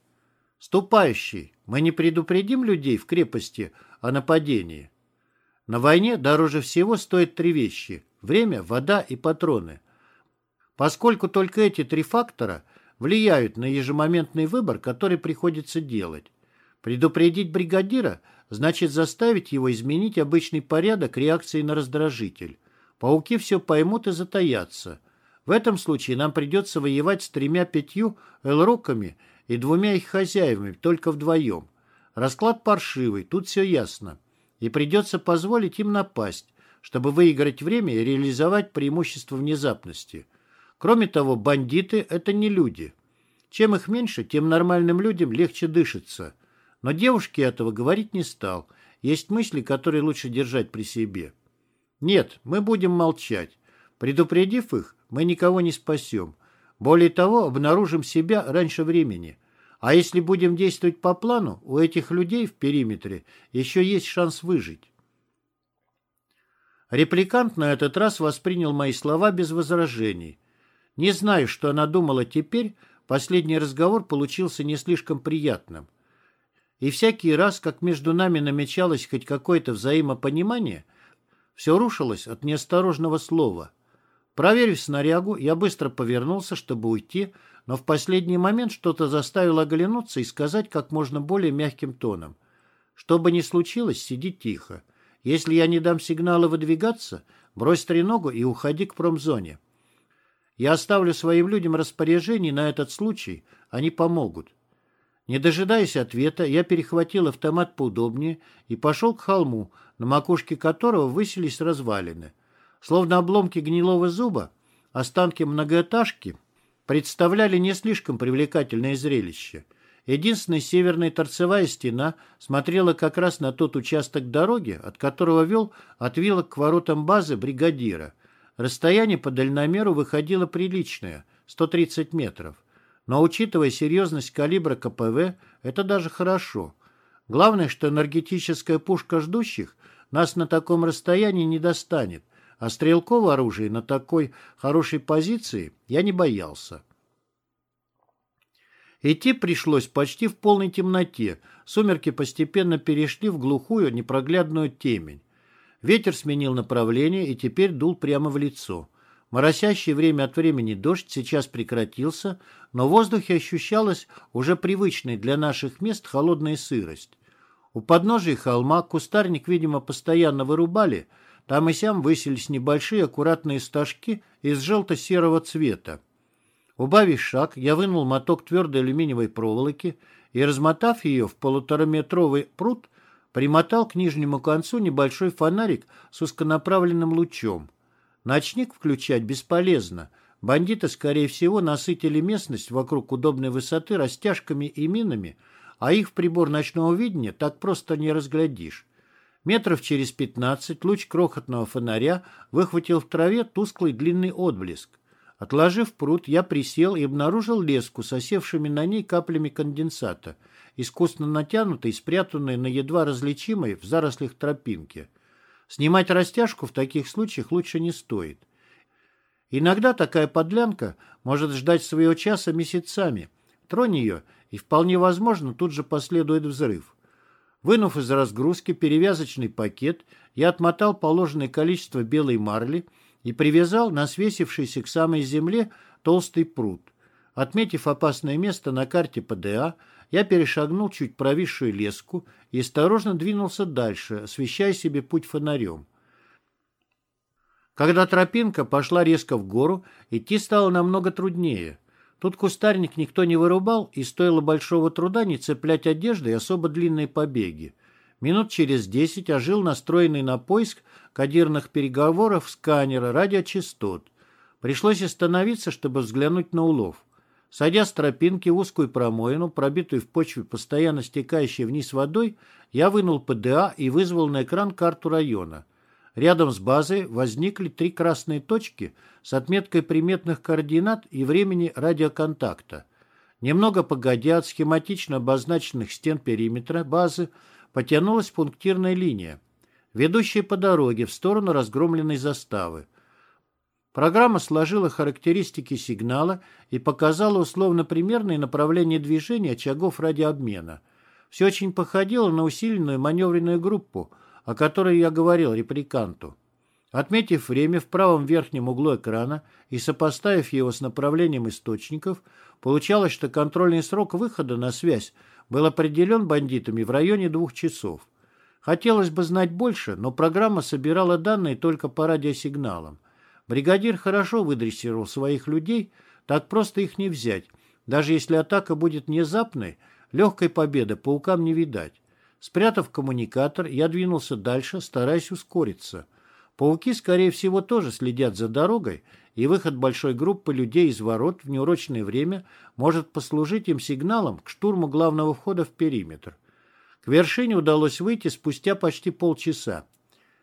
«Ступающий, мы не предупредим людей в крепости о нападении?» На войне дороже всего стоят три вещи – время, вода и патроны поскольку только эти три фактора влияют на ежемоментный выбор, который приходится делать. Предупредить бригадира значит заставить его изменить обычный порядок реакции на раздражитель. Пауки все поймут и затаятся. В этом случае нам придется воевать с тремя-пятью элроками и двумя их хозяевами, только вдвоем. Расклад паршивый, тут все ясно. И придется позволить им напасть, чтобы выиграть время и реализовать преимущество внезапности – Кроме того, бандиты – это не люди. Чем их меньше, тем нормальным людям легче дышится. Но девушке этого говорить не стал. Есть мысли, которые лучше держать при себе. Нет, мы будем молчать. Предупредив их, мы никого не спасем. Более того, обнаружим себя раньше времени. А если будем действовать по плану, у этих людей в периметре еще есть шанс выжить. Репликант на этот раз воспринял мои слова без возражений. Не знаю, что она думала теперь, последний разговор получился не слишком приятным. И всякий раз, как между нами намечалось хоть какое-то взаимопонимание, все рушилось от неосторожного слова. Проверив снарягу, я быстро повернулся, чтобы уйти, но в последний момент что-то заставило оглянуться и сказать как можно более мягким тоном. Что бы ни случилось, сиди тихо. Если я не дам сигнала выдвигаться, брось треногу и уходи к промзоне. Я оставлю своим людям распоряжение на этот случай, они помогут. Не дожидаясь ответа, я перехватил автомат поудобнее и пошел к холму, на макушке которого высились развалины. Словно обломки гнилого зуба, останки многоэтажки представляли не слишком привлекательное зрелище. Единственная северная торцевая стена смотрела как раз на тот участок дороги, от которого вел отвилок к воротам базы бригадира. Расстояние по дальномеру выходило приличное – 130 метров. Но учитывая серьезность калибра КПВ, это даже хорошо. Главное, что энергетическая пушка ждущих нас на таком расстоянии не достанет, а стрелкового оружия на такой хорошей позиции я не боялся. Идти пришлось почти в полной темноте, сумерки постепенно перешли в глухую непроглядную темень. Ветер сменил направление и теперь дул прямо в лицо. Моросящий время от времени дождь сейчас прекратился, но в воздухе ощущалась уже привычная для наших мест холодная сырость. У подножия холма кустарник, видимо, постоянно вырубали, там и сям высились небольшие аккуратные стажки из желто-серого цвета. Убавив шаг, я вынул моток твердой алюминиевой проволоки и, размотав ее в полутораметровый пруд, примотал к нижнему концу небольшой фонарик с узконаправленным лучом. Ночник включать бесполезно. Бандиты, скорее всего, насытили местность вокруг удобной высоты растяжками и минами, а их в прибор ночного видения так просто не разглядишь. Метров через пятнадцать луч крохотного фонаря выхватил в траве тусклый длинный отблеск. Отложив пруд, я присел и обнаружил леску с осевшими на ней каплями конденсата, искусно натянутой и спрятанной на едва различимой в зарослях тропинке. Снимать растяжку в таких случаях лучше не стоит. Иногда такая подлянка может ждать своего часа месяцами. Тронь ее, и вполне возможно тут же последует взрыв. Вынув из разгрузки перевязочный пакет, я отмотал положенное количество белой марли и привязал на свесившийся к самой земле толстый пруд. Отметив опасное место на карте ПДА, я перешагнул чуть провисшую леску и осторожно двинулся дальше, освещая себе путь фонарем. Когда тропинка пошла резко в гору, идти стало намного труднее. Тут кустарник никто не вырубал, и стоило большого труда не цеплять одежды и особо длинные побеги. Минут через десять ожил настроенный на поиск кодирных переговоров сканера радиочастот. Пришлось остановиться, чтобы взглянуть на улов. Сойдя с тропинки в узкую промоину, пробитую в почве постоянно стекающей вниз водой, я вынул ПДА и вызвал на экран карту района. Рядом с базой возникли три красные точки с отметкой приметных координат и времени радиоконтакта. Немного погодя от схематично обозначенных стен периметра базы потянулась пунктирная линия, ведущая по дороге в сторону разгромленной заставы. Программа сложила характеристики сигнала и показала условно-примерное направление движения очагов радиообмена. Все очень походило на усиленную маневренную группу, о которой я говорил репликанту. Отметив время в правом верхнем углу экрана и сопоставив его с направлением источников, получалось, что контрольный срок выхода на связь был определен бандитами в районе двух часов. Хотелось бы знать больше, но программа собирала данные только по радиосигналам. Бригадир хорошо выдрессировал своих людей, так просто их не взять. Даже если атака будет внезапной, легкой победы паукам не видать. Спрятав коммуникатор, я двинулся дальше, стараясь ускориться. Пауки, скорее всего, тоже следят за дорогой, и выход большой группы людей из ворот в неурочное время может послужить им сигналом к штурму главного входа в периметр. К вершине удалось выйти спустя почти полчаса.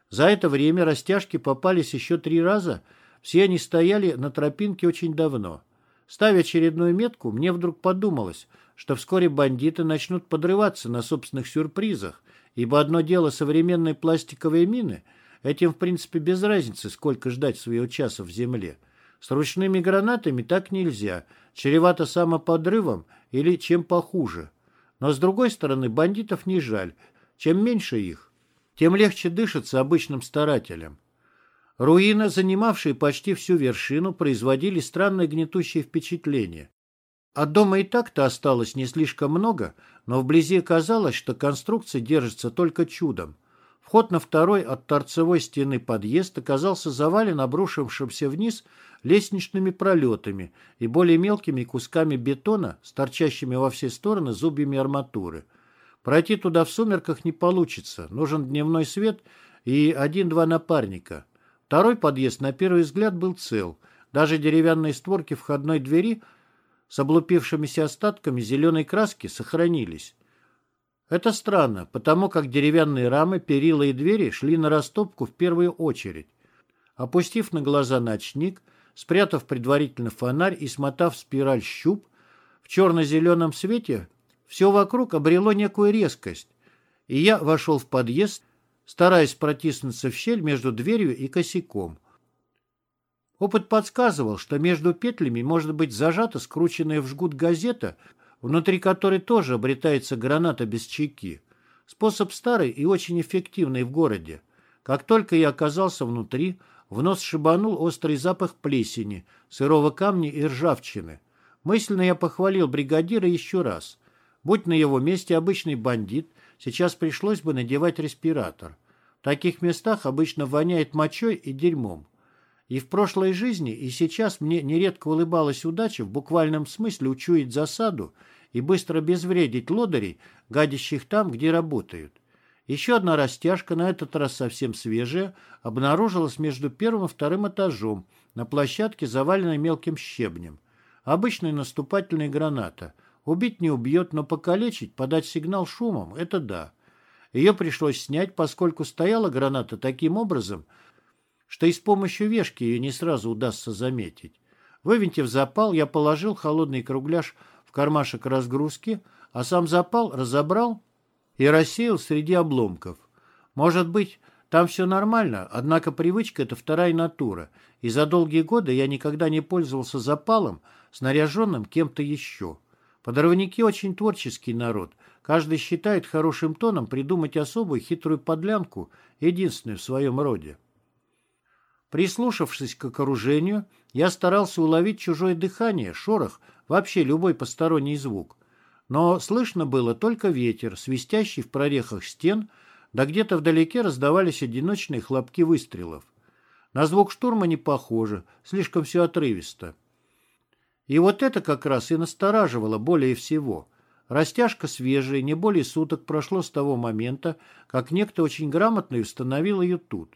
За это время растяжки попались еще три раза, все они стояли на тропинке очень давно. Ставя очередную метку, мне вдруг подумалось, что вскоре бандиты начнут подрываться на собственных сюрпризах, ибо одно дело современные пластиковые мины, Этим, в принципе, без разницы, сколько ждать своего часа в земле. С ручными гранатами так нельзя. Чревато самоподрывом или чем похуже. Но, с другой стороны, бандитов не жаль. Чем меньше их, тем легче дышится обычным старателям. Руины, занимавшие почти всю вершину, производили странное гнетущее впечатление. От дома и так-то осталось не слишком много, но вблизи казалось, что конструкция держится только чудом. Вход на второй от торцевой стены подъезд оказался завален обрушившимся вниз лестничными пролетами и более мелкими кусками бетона с торчащими во все стороны зубьями арматуры. Пройти туда в сумерках не получится, нужен дневной свет и один-два напарника. Второй подъезд на первый взгляд был цел. Даже деревянные створки входной двери с облупившимися остатками зеленой краски сохранились. Это странно, потому как деревянные рамы, перила и двери шли на растопку в первую очередь. Опустив на глаза ночник, спрятав предварительно фонарь и смотав спираль щуп, в черно-зеленом свете все вокруг обрело некую резкость, и я вошел в подъезд, стараясь протиснуться в щель между дверью и косяком. Опыт подсказывал, что между петлями может быть зажата скрученная в жгут газета, внутри которой тоже обретается граната без чеки. Способ старый и очень эффективный в городе. Как только я оказался внутри, в нос шибанул острый запах плесени, сырого камня и ржавчины. Мысленно я похвалил бригадира еще раз. Будь на его месте обычный бандит, сейчас пришлось бы надевать респиратор. В таких местах обычно воняет мочой и дерьмом. И в прошлой жизни, и сейчас мне нередко улыбалась удача в буквальном смысле учуять засаду и быстро обезвредить лодырей, гадящих там, где работают. Еще одна растяжка, на этот раз совсем свежая, обнаружилась между первым и вторым этажом, на площадке, заваленной мелким щебнем. Обычная наступательная граната. Убить не убьет, но покалечить, подать сигнал шумом – это да. Ее пришлось снять, поскольку стояла граната таким образом – что и с помощью вешки ее не сразу удастся заметить. Вывинтив запал, я положил холодный кругляш в кармашек разгрузки, а сам запал разобрал и рассеял среди обломков. Может быть, там все нормально, однако привычка — это вторая натура, и за долгие годы я никогда не пользовался запалом, снаряженным кем-то еще. Подрывники очень творческий народ. Каждый считает хорошим тоном придумать особую хитрую подлянку, единственную в своем роде. Прислушавшись к окружению, я старался уловить чужое дыхание, шорох, вообще любой посторонний звук. Но слышно было только ветер, свистящий в прорехах стен, да где-то вдалеке раздавались одиночные хлопки выстрелов. На звук штурма не похоже, слишком все отрывисто. И вот это как раз и настораживало более всего. Растяжка свежая, не более суток прошло с того момента, как некто очень грамотно установил ее тут.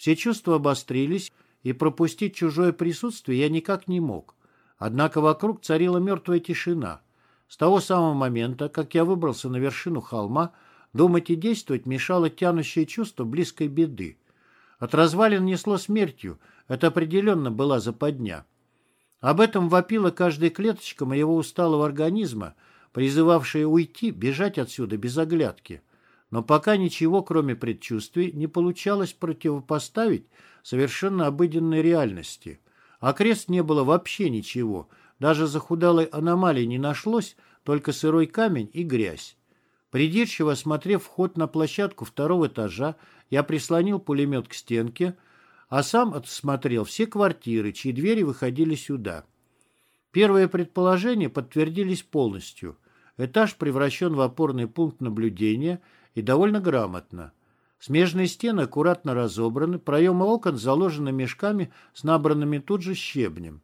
Все чувства обострились, и пропустить чужое присутствие я никак не мог. Однако вокруг царила мертвая тишина. С того самого момента, как я выбрался на вершину холма, думать и действовать мешало тянущее чувство близкой беды. От развалин несло смертью, это определенно была западня. Об этом вопила каждая клеточка моего усталого организма, призывавшая уйти, бежать отсюда без оглядки. Но пока ничего, кроме предчувствий, не получалось противопоставить совершенно обыденной реальности. А крест не было вообще ничего, даже захудалой аномалии не нашлось, только сырой камень и грязь. Придирчиво осмотрев вход на площадку второго этажа, я прислонил пулемет к стенке, а сам отсмотрел все квартиры, чьи двери выходили сюда. Первые предположения подтвердились полностью. Этаж превращен в опорный пункт наблюдения – и довольно грамотно. Смежные стены аккуратно разобраны, проемы окон заложены мешками с набранными тут же щебнем.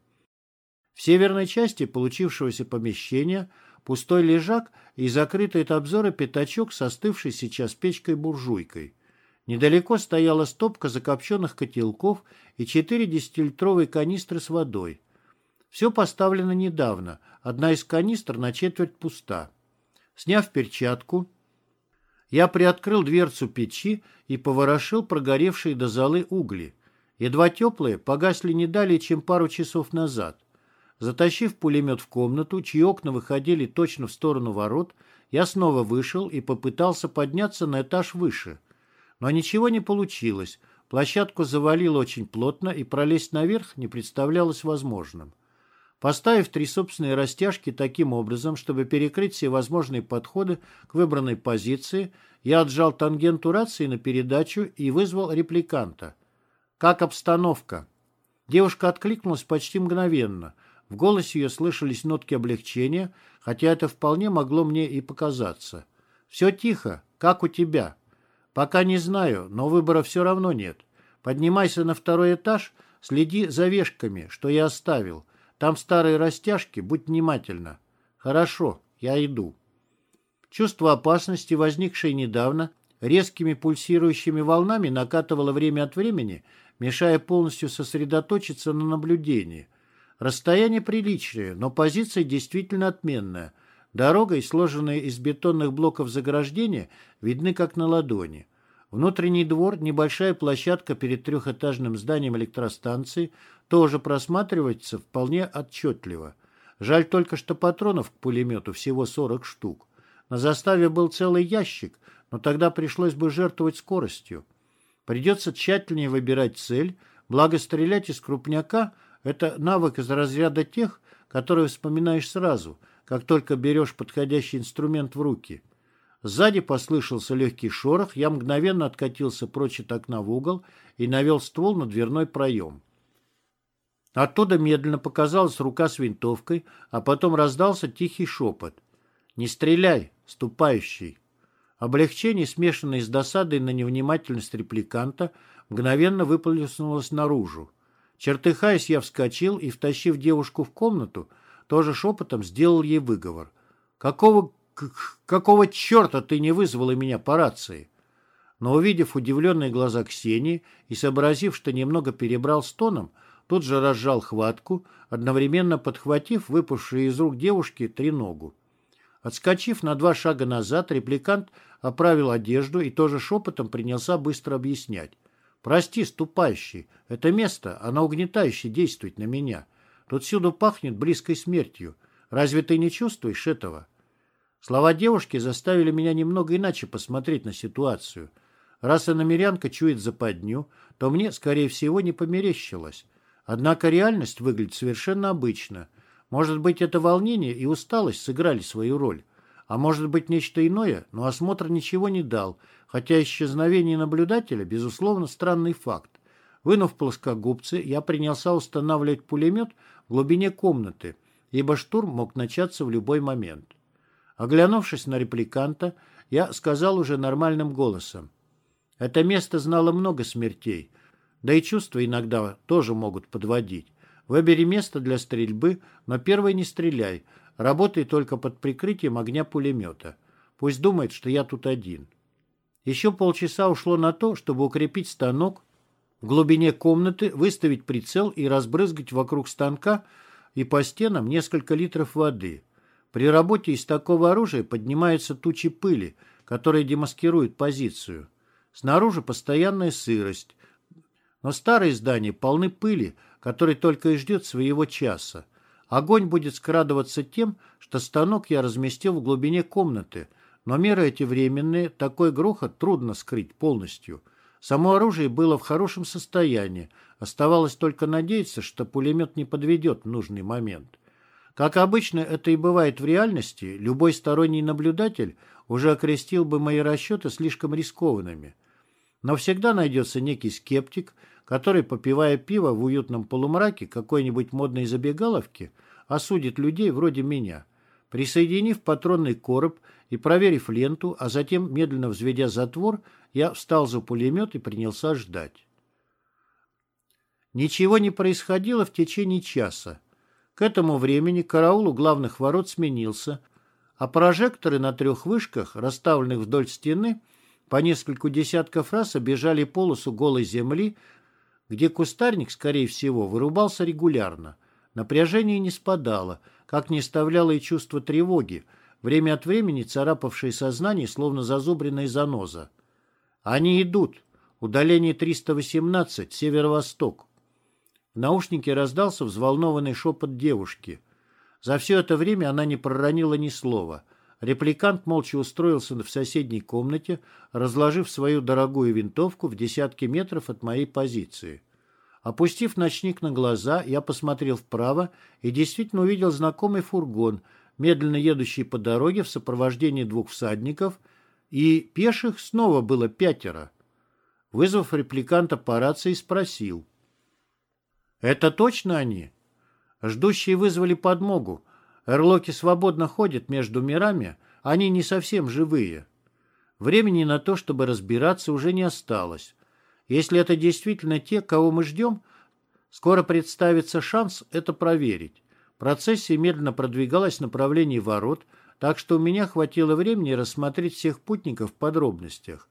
В северной части получившегося помещения пустой лежак и закрытый от обзора пятачок с остывшей сейчас печкой-буржуйкой. Недалеко стояла стопка закопченных котелков и четыре десятилитровые канистры с водой. Все поставлено недавно, одна из канистр на четверть пуста. Сняв перчатку, я приоткрыл дверцу печи и поворошил прогоревшие до золы угли. Едва теплые погасли не далее, чем пару часов назад. Затащив пулемет в комнату, чьи окна выходили точно в сторону ворот, я снова вышел и попытался подняться на этаж выше. Но ничего не получилось. Площадку завалило очень плотно, и пролезть наверх не представлялось возможным. Поставив три собственные растяжки таким образом, чтобы перекрыть все возможные подходы к выбранной позиции, я отжал тангенту рации на передачу и вызвал репликанта. «Как обстановка?» Девушка откликнулась почти мгновенно. В голосе ее слышались нотки облегчения, хотя это вполне могло мне и показаться. «Все тихо. Как у тебя?» «Пока не знаю, но выбора все равно нет. Поднимайся на второй этаж, следи за вешками, что я оставил. Там старые растяжки, будь внимательна». «Хорошо, я иду». Чувство опасности, возникшее недавно, резкими пульсирующими волнами накатывало время от времени, мешая полностью сосредоточиться на наблюдении. Расстояние приличное, но позиция действительно отменная. Дорога и сложенные из бетонных блоков заграждения видны как на ладони. Внутренний двор, небольшая площадка перед трехэтажным зданием электростанции, тоже просматривается вполне отчетливо. Жаль только, что патронов к пулемету всего 40 штук. На заставе был целый ящик, но тогда пришлось бы жертвовать скоростью. Придется тщательнее выбирать цель, благо стрелять из крупняка – это навык из разряда тех, которые вспоминаешь сразу, как только берешь подходящий инструмент в руки. Сзади послышался легкий шорох, я мгновенно откатился прочь от окна в угол и навел ствол на дверной проем. Оттуда медленно показалась рука с винтовкой, а потом раздался тихий шепот. «Не стреляй, ступающий!» Облегчение, смешанное с досадой на невнимательность репликанта, мгновенно выплеснулось наружу. Чертыхаясь, я вскочил и, втащив девушку в комнату, тоже шепотом сделал ей выговор. «Какого, какого черта ты не вызвала меня по рации?» Но, увидев удивленные глаза Ксении и сообразив, что немного перебрал с тоном, тут же разжал хватку, одновременно подхватив выпавшие из рук девушки треногу. Отскочив на два шага назад, репликант оправил одежду и тоже шепотом принялся быстро объяснять. «Прости, ступающий, это место, оно угнетающе действует на меня. Тут всюду пахнет близкой смертью. Разве ты не чувствуешь этого?» Слова девушки заставили меня немного иначе посмотреть на ситуацию. Раз иномерянка чует западню, то мне, скорее всего, не померещилось. Однако реальность выглядит совершенно обычно. Может быть, это волнение и усталость сыграли свою роль. А может быть, нечто иное, но осмотр ничего не дал, хотя исчезновение наблюдателя, безусловно, странный факт. Вынув плоскогубцы, я принялся устанавливать пулемет в глубине комнаты, ибо штурм мог начаться в любой момент. Оглянувшись на репликанта, я сказал уже нормальным голосом. Это место знало много смертей, да и чувства иногда тоже могут подводить. Выбери место для стрельбы, но первый не стреляй. Работай только под прикрытием огня пулемета. Пусть думает, что я тут один. Еще полчаса ушло на то, чтобы укрепить станок, в глубине комнаты выставить прицел и разбрызгать вокруг станка и по стенам несколько литров воды. При работе из такого оружия поднимаются тучи пыли, которые демаскируют позицию. Снаружи постоянная сырость, но старые здания полны пыли, который только и ждет своего часа. Огонь будет скрадываться тем, что станок я разместил в глубине комнаты, но меры эти временные, такой грохот трудно скрыть полностью. Само оружие было в хорошем состоянии, оставалось только надеяться, что пулемет не подведет в нужный момент. Как обычно это и бывает в реальности, любой сторонний наблюдатель уже окрестил бы мои расчеты слишком рискованными. Но всегда найдется некий скептик, который, попивая пиво в уютном полумраке какой-нибудь модной забегаловки, осудит людей вроде меня. Присоединив патронный короб и проверив ленту, а затем, медленно взведя затвор, я встал за пулемет и принялся ждать. Ничего не происходило в течение часа. К этому времени караул у главных ворот сменился, а прожекторы на трех вышках, расставленных вдоль стены, по нескольку десятков раз обежали полосу голой земли, где кустарник, скорее всего, вырубался регулярно. Напряжение не спадало, как не оставляло и чувство тревоги, время от времени царапавшее сознание, словно зазубренная заноза. «Они идут. Удаление 318, северо-восток». В наушнике раздался взволнованный шепот девушки. За все это время она не проронила ни слова. Репликант молча устроился в соседней комнате, разложив свою дорогую винтовку в десятки метров от моей позиции. Опустив ночник на глаза, я посмотрел вправо и действительно увидел знакомый фургон, медленно едущий по дороге в сопровождении двух всадников, и пеших снова было пятеро. Вызвав репликанта по рации, спросил. «Это точно они?» Ждущие вызвали подмогу. Эрлоки свободно ходят между мирами, они не совсем живые. Времени на то, чтобы разбираться, уже не осталось. Если это действительно те, кого мы ждем, скоро представится шанс это проверить. Процессия медленно продвигалась в направлении ворот, так что у меня хватило времени рассмотреть всех путников в подробностях.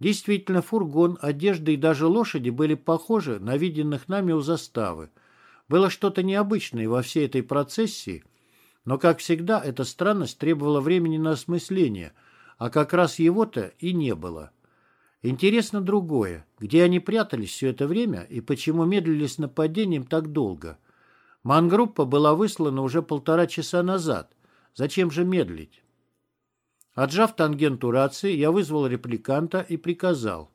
Действительно, фургон, одежда и даже лошади были похожи на виденных нами у заставы. Было что-то необычное во всей этой процессии, но, как всегда, эта странность требовала времени на осмысление, а как раз его-то и не было. Интересно другое, где они прятались все это время и почему медлили с нападением так долго. Мангруппа была выслана уже полтора часа назад. Зачем же медлить? Отжав тангенту рации, я вызвал репликанта и приказал.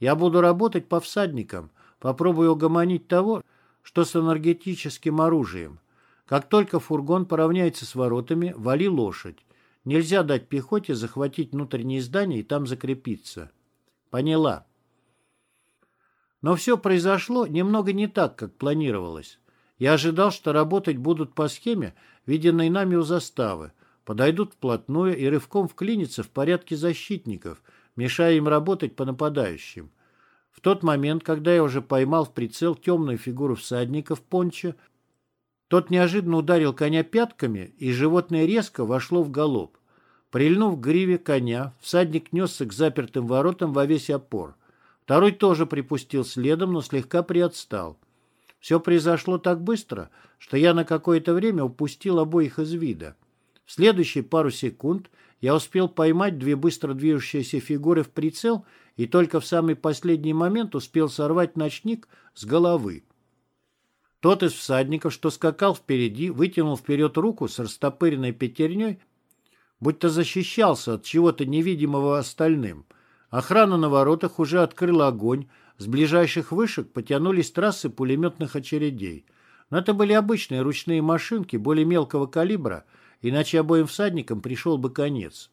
Я буду работать по всадникам, попробую угомонить того, что с энергетическим оружием. Как только фургон поравняется с воротами, вали лошадь. Нельзя дать пехоте захватить внутреннее здание и там закрепиться. Поняла. Но все произошло немного не так, как планировалось. Я ожидал, что работать будут по схеме, виденной нами у заставы. Подойдут вплотную и рывком вклинятся в порядке защитников, мешая им работать по нападающим. В тот момент, когда я уже поймал в прицел темную фигуру всадника в понче, тот неожиданно ударил коня пятками, и животное резко вошло в галоп. Прильнув к гриве коня, всадник несся к запертым воротам во весь опор. Второй тоже припустил следом, но слегка приотстал. Все произошло так быстро, что я на какое-то время упустил обоих из вида. В следующие пару секунд я успел поймать две быстро движущиеся фигуры в прицел и только в самый последний момент успел сорвать ночник с головы. Тот из всадников, что скакал впереди, вытянул вперед руку с растопыренной пятерней будто защищался от чего-то невидимого остальным. Охрана на воротах уже открыла огонь, с ближайших вышек потянулись трассы пулеметных очередей. Но это были обычные ручные машинки более мелкого калибра, иначе обоим всадникам пришел бы конец.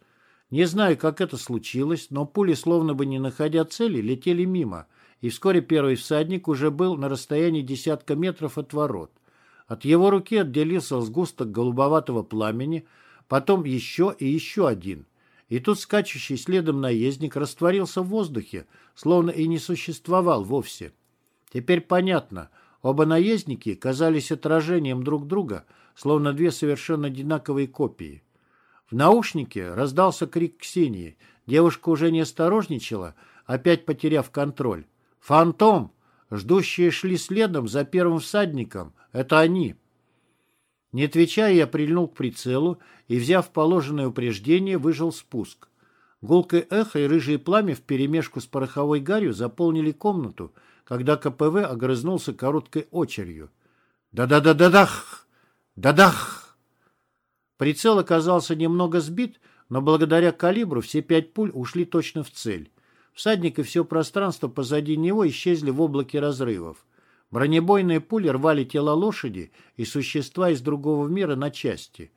Не знаю, как это случилось, но пули, словно бы не находя цели, летели мимо, и вскоре первый всадник уже был на расстоянии десятка метров от ворот. От его руки отделился сгусток голубоватого пламени, потом еще и еще один. И тут скачущий следом наездник растворился в воздухе, словно и не существовал вовсе. Теперь понятно, оба наездники казались отражением друг друга, словно две совершенно одинаковые копии. В наушнике раздался крик Ксении. Девушка уже не осторожничала, опять потеряв контроль. «Фантом! Ждущие шли следом за первым всадником. Это они!» Не отвечая, я прильнул к прицелу и, взяв положенное упреждение, выжил спуск. Гулкое эхо и рыжие пламя вперемешку с пороховой гарью заполнили комнату, когда КПВ огрызнулся короткой очередью. «Да-да-да-да-дах! Да-дах!» Прицел оказался немного сбит, но благодаря калибру все пять пуль ушли точно в цель. Всадник и все пространство позади него исчезли в облаке разрывов. Бронебойные пули рвали тела лошади и существа из другого мира на части.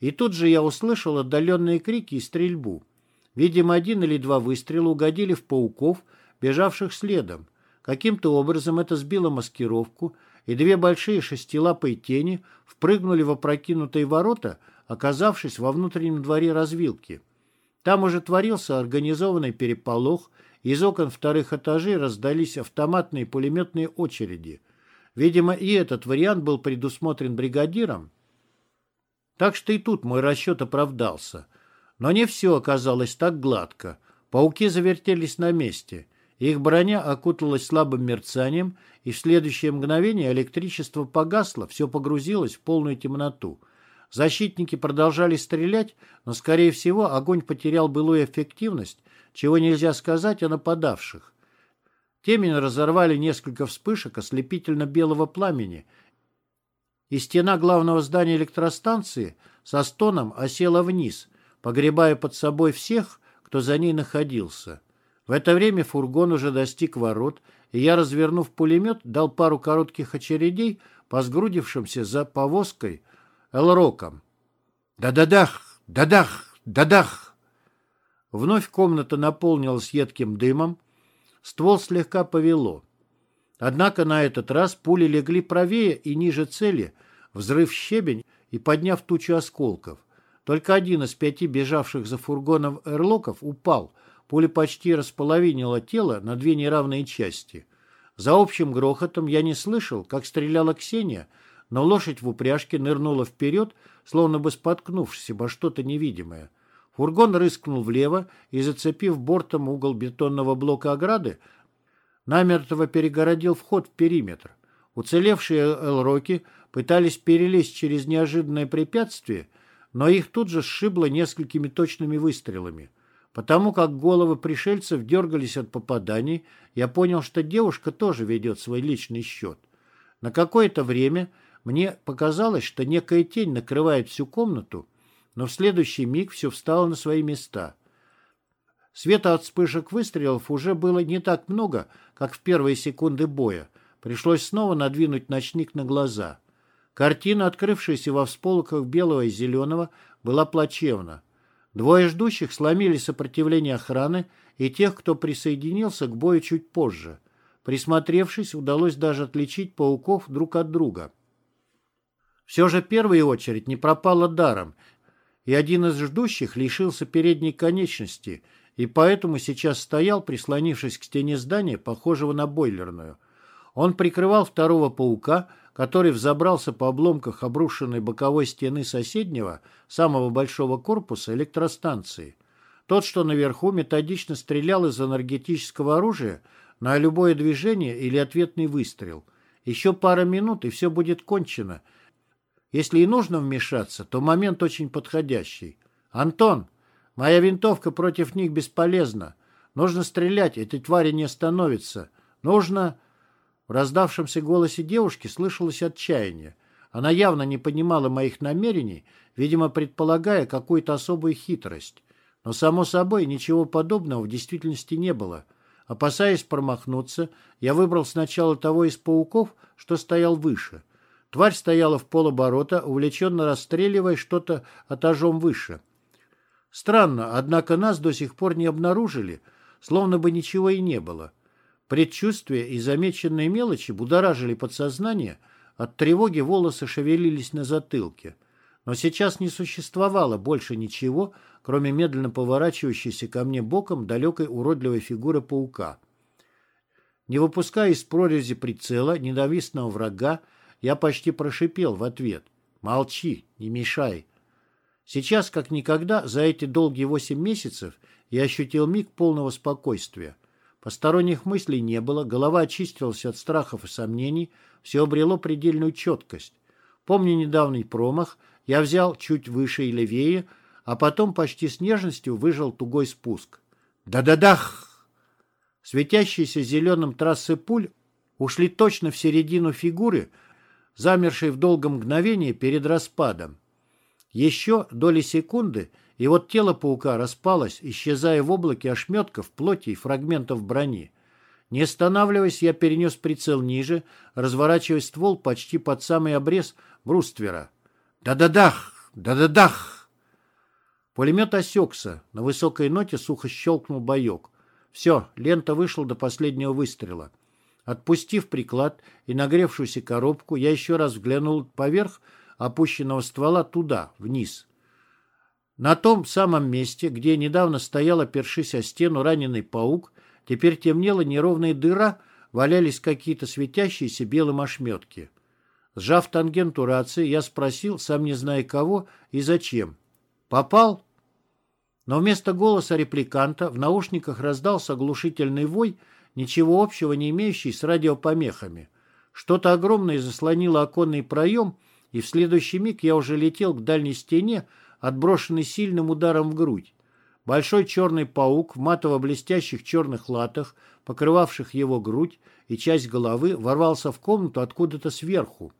И тут же я услышал отдаленные крики и стрельбу. Видимо, один или два выстрела угодили в пауков, бежавших следом. Каким-то образом это сбило маскировку, и две большие шестилапые тени впрыгнули в опрокинутые ворота, оказавшись во внутреннем дворе развилки. Там уже творился организованный переполох, из окон вторых этажей раздались автоматные пулеметные очереди. Видимо, и этот вариант был предусмотрен бригадиром. Так что и тут мой расчет оправдался. Но не все оказалось так гладко. Пауки завертелись на месте. Их броня окуталась слабым мерцанием, и в следующее мгновение электричество погасло, все погрузилось в полную темноту. Защитники продолжали стрелять, но, скорее всего, огонь потерял былую эффективность, чего нельзя сказать о нападавших. Темень разорвали несколько вспышек ослепительно-белого пламени, и стена главного здания электростанции со стоном осела вниз, погребая под собой всех, кто за ней находился. В это время фургон уже достиг ворот, и я, развернув пулемет, дал пару коротких очередей по сгрудившимся за повозкой Элрокам. Да-да-дах! Да-дах! Да-дах! Вновь комната наполнилась едким дымом, ствол слегка повело. Однако на этот раз пули легли правее и ниже цели, взрыв щебень и подняв тучу осколков. Только один из пяти бежавших за фургоном эрлоков упал. Пуля почти располовинила тело на две неравные части. За общим грохотом я не слышал, как стреляла Ксения, но лошадь в упряжке нырнула вперед, словно бы споткнувшись обо что-то невидимое. Фургон рыскнул влево и, зацепив бортом угол бетонного блока ограды, намертво перегородил вход в периметр. Уцелевшие Элроки пытались перелезть через неожиданное препятствие, но их тут же сшибло несколькими точными выстрелами. Потому как головы пришельцев дергались от попаданий, я понял, что девушка тоже ведет свой личный счет. На какое-то время мне показалось, что некая тень накрывает всю комнату, но в следующий миг все встало на свои места. Света от вспышек выстрелов уже было не так много, как в первые секунды боя. Пришлось снова надвинуть ночник на глаза. Картина, открывшаяся во всполохах белого и зеленого, была плачевна. Двое ждущих сломили сопротивление охраны и тех, кто присоединился к бою чуть позже. Присмотревшись, удалось даже отличить пауков друг от друга. Все же первая очередь не пропала даром, и один из ждущих лишился передней конечности – и поэтому сейчас стоял, прислонившись к стене здания, похожего на бойлерную. Он прикрывал второго паука, который взобрался по обломках обрушенной боковой стены соседнего, самого большого корпуса электростанции. Тот, что наверху, методично стрелял из энергетического оружия на любое движение или ответный выстрел. Еще пара минут, и все будет кончено. Если и нужно вмешаться, то момент очень подходящий. «Антон!» Моя винтовка против них бесполезна. Нужно стрелять, эти твари не остановятся. Нужно...» В раздавшемся голосе девушки слышалось отчаяние. Она явно не понимала моих намерений, видимо, предполагая какую-то особую хитрость. Но, само собой, ничего подобного в действительности не было. Опасаясь промахнуться, я выбрал сначала того из пауков, что стоял выше. Тварь стояла в полоборота, увлеченно расстреливая что-то этажом выше. Странно, однако нас до сих пор не обнаружили, словно бы ничего и не было. Предчувствия и замеченные мелочи будоражили подсознание, от тревоги волосы шевелились на затылке. Но сейчас не существовало больше ничего, кроме медленно поворачивающейся ко мне боком далекой уродливой фигуры паука. Не выпуская из прорези прицела ненавистного врага, я почти прошипел в ответ. «Молчи, не мешай». Сейчас, как никогда, за эти долгие восемь месяцев я ощутил миг полного спокойствия. Посторонних мыслей не было, голова очистилась от страхов и сомнений, все обрело предельную четкость. Помню недавний промах, я взял чуть выше и левее, а потом почти с нежностью выжал тугой спуск. Да-да-дах! Светящиеся зеленым трассы пуль ушли точно в середину фигуры, замершей в долгом мгновении перед распадом. Еще доли секунды, и вот тело паука распалось, исчезая в облаке ошметков, плоти и фрагментов брони. Не останавливаясь, я перенес прицел ниже, разворачивая ствол почти под самый обрез бруствера. «Да-да-дах! Да-да-дах!» Пулемет осекся. На высокой ноте сухо щелкнул боек. Все, лента вышла до последнего выстрела. Отпустив приклад и нагревшуюся коробку, я еще раз взглянул поверх, опущенного ствола туда, вниз. На том самом месте, где недавно стоял, опершись о стену, раненый паук, теперь темнела неровная дыра, валялись какие-то светящиеся белым ошметки. Сжав тангенту рации, я спросил, сам не зная кого и зачем. «Попал?» Но вместо голоса репликанта в наушниках раздался оглушительный вой, ничего общего не имеющий с радиопомехами. Что-то огромное заслонило оконный проем, и в следующий миг я уже летел к дальней стене, отброшенный сильным ударом в грудь. Большой черный паук в матово-блестящих черных латах, покрывавших его грудь и часть головы, ворвался в комнату откуда-то сверху.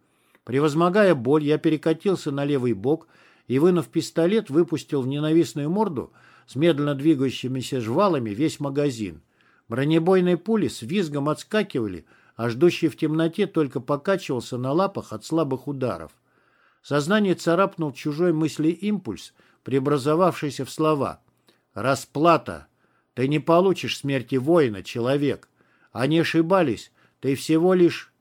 Превозмогая боль, я перекатился на левый бок и, вынув пистолет, выпустил в ненавистную морду с медленно двигающимися жвалами весь магазин. Бронебойные пули с визгом отскакивали, а ждущий в темноте только покачивался на лапах от слабых ударов. Сознание царапнул чужой мысли импульс, преобразовавшийся в слова. «Расплата! Ты не получишь смерти воина, человек! Они ошибались, ты всего лишь...»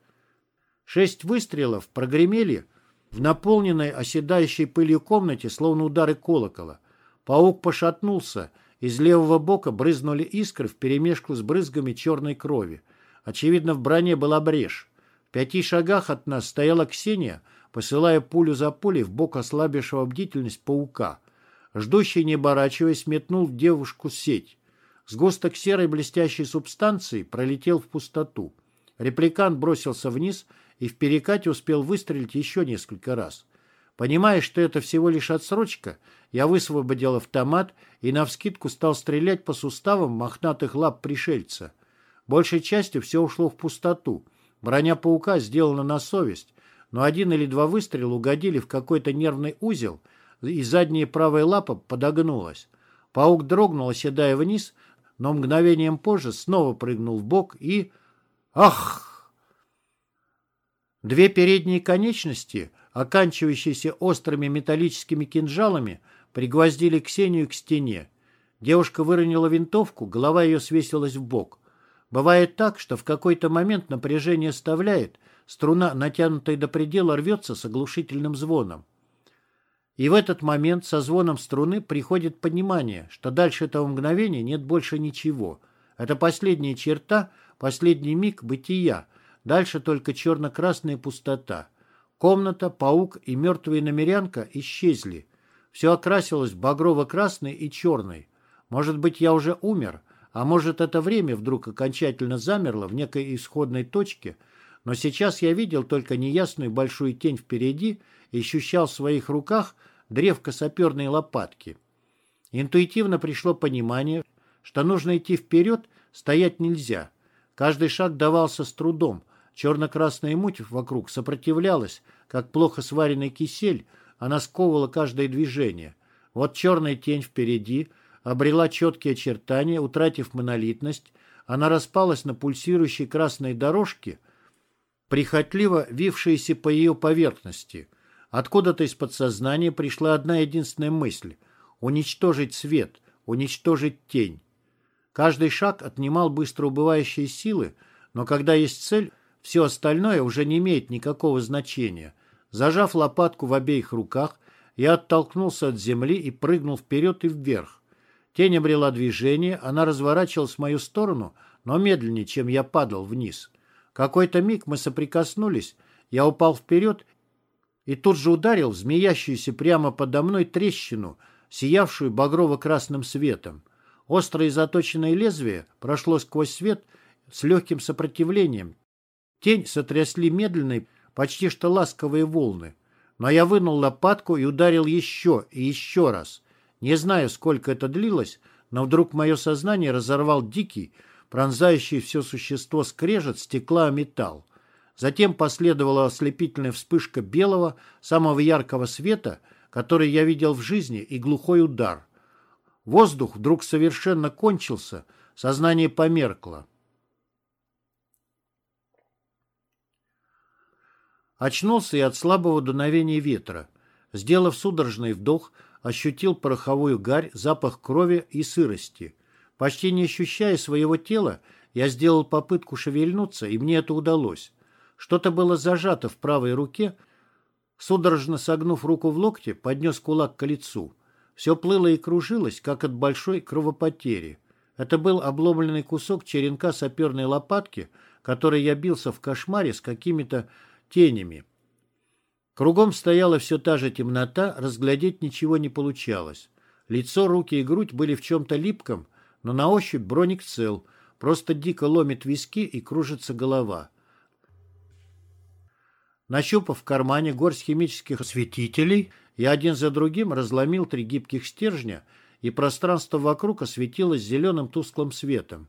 Шесть выстрелов прогремели в наполненной оседающей пылью комнате, словно удары колокола. Паук пошатнулся, из левого бока брызнули искры вперемешку с брызгами черной крови. Очевидно, в броне была брешь. В пяти шагах от нас стояла Ксения, посылая пулю за пулей в бок ослабившего бдительность паука. Ждущий, не оборачиваясь, метнул в девушку сеть. Сгусток серой блестящей субстанции пролетел в пустоту. Репликант бросился вниз и в перекате успел выстрелить еще несколько раз. Понимая, что это всего лишь отсрочка, я высвободил автомат и навскидку стал стрелять по суставам мохнатых лап пришельца. Большей частью все ушло в пустоту. Броня паука сделана на совесть, но один или два выстрела угодили в какой-то нервный узел, и задняя правая лапа подогнулась. Паук дрогнул, оседая вниз, но мгновением позже снова прыгнул в бок и... Ах! Две передние конечности, оканчивающиеся острыми металлическими кинжалами, пригвоздили Ксению к стене. Девушка выронила винтовку, голова ее свесилась в бок. Бывает так, что в какой-то момент напряжение оставляет, струна, натянутая до предела, рвется с оглушительным звоном. И в этот момент со звоном струны приходит понимание, что дальше этого мгновения нет больше ничего. Это последняя черта — Последний миг бытия. Дальше только черно-красная пустота. Комната, паук и мертвая намерянка исчезли. Все окрасилось в багрово-красный и черный. Может быть, я уже умер, а может, это время вдруг окончательно замерло в некой исходной точке, но сейчас я видел только неясную большую тень впереди и ощущал в своих руках древко саперной лопатки. Интуитивно пришло понимание, что нужно идти вперед, стоять нельзя. Каждый шаг давался с трудом. Черно-красная муть вокруг сопротивлялась, как плохо сваренный кисель, она сковывала каждое движение. Вот черная тень впереди обрела четкие очертания, утратив монолитность, она распалась на пульсирующей красной дорожке, прихотливо вившиеся по ее поверхности. Откуда-то из подсознания пришла одна единственная мысль — уничтожить свет, уничтожить тень. Каждый шаг отнимал быстро убывающие силы, но когда есть цель, все остальное уже не имеет никакого значения. Зажав лопатку в обеих руках, я оттолкнулся от земли и прыгнул вперед и вверх. Тень обрела движение, она разворачивалась в мою сторону, но медленнее, чем я падал вниз. Какой-то миг мы соприкоснулись, я упал вперед и тут же ударил в змеящуюся прямо подо мной трещину, сиявшую багрово-красным светом. Острое заточенное лезвие прошло сквозь свет с легким сопротивлением. Тень сотрясли медленные, почти что ласковые волны. Но я вынул лопатку и ударил еще и еще раз. Не знаю, сколько это длилось, но вдруг мое сознание разорвал дикий, пронзающий все существо скрежет стекла о металл. Затем последовала ослепительная вспышка белого, самого яркого света, который я видел в жизни, и глухой удар. Воздух вдруг совершенно кончился, сознание померкло. Очнулся и от слабого дуновения ветра. Сделав судорожный вдох, ощутил пороховую гарь, запах крови и сырости. Почти не ощущая своего тела, я сделал попытку шевельнуться, и мне это удалось. Что-то было зажато в правой руке. Судорожно согнув руку в локте, поднес кулак к лицу. Все плыло и кружилось, как от большой кровопотери. Это был обломленный кусок черенка саперной лопатки, которой я бился в кошмаре с какими-то тенями. Кругом стояла все та же темнота, разглядеть ничего не получалось. Лицо, руки и грудь были в чем-то липком, но на ощупь броник цел, просто дико ломит виски и кружится голова. Нащупав в кармане горсть химических осветителей, я один за другим разломил три гибких стержня, и пространство вокруг осветилось зеленым тусклым светом.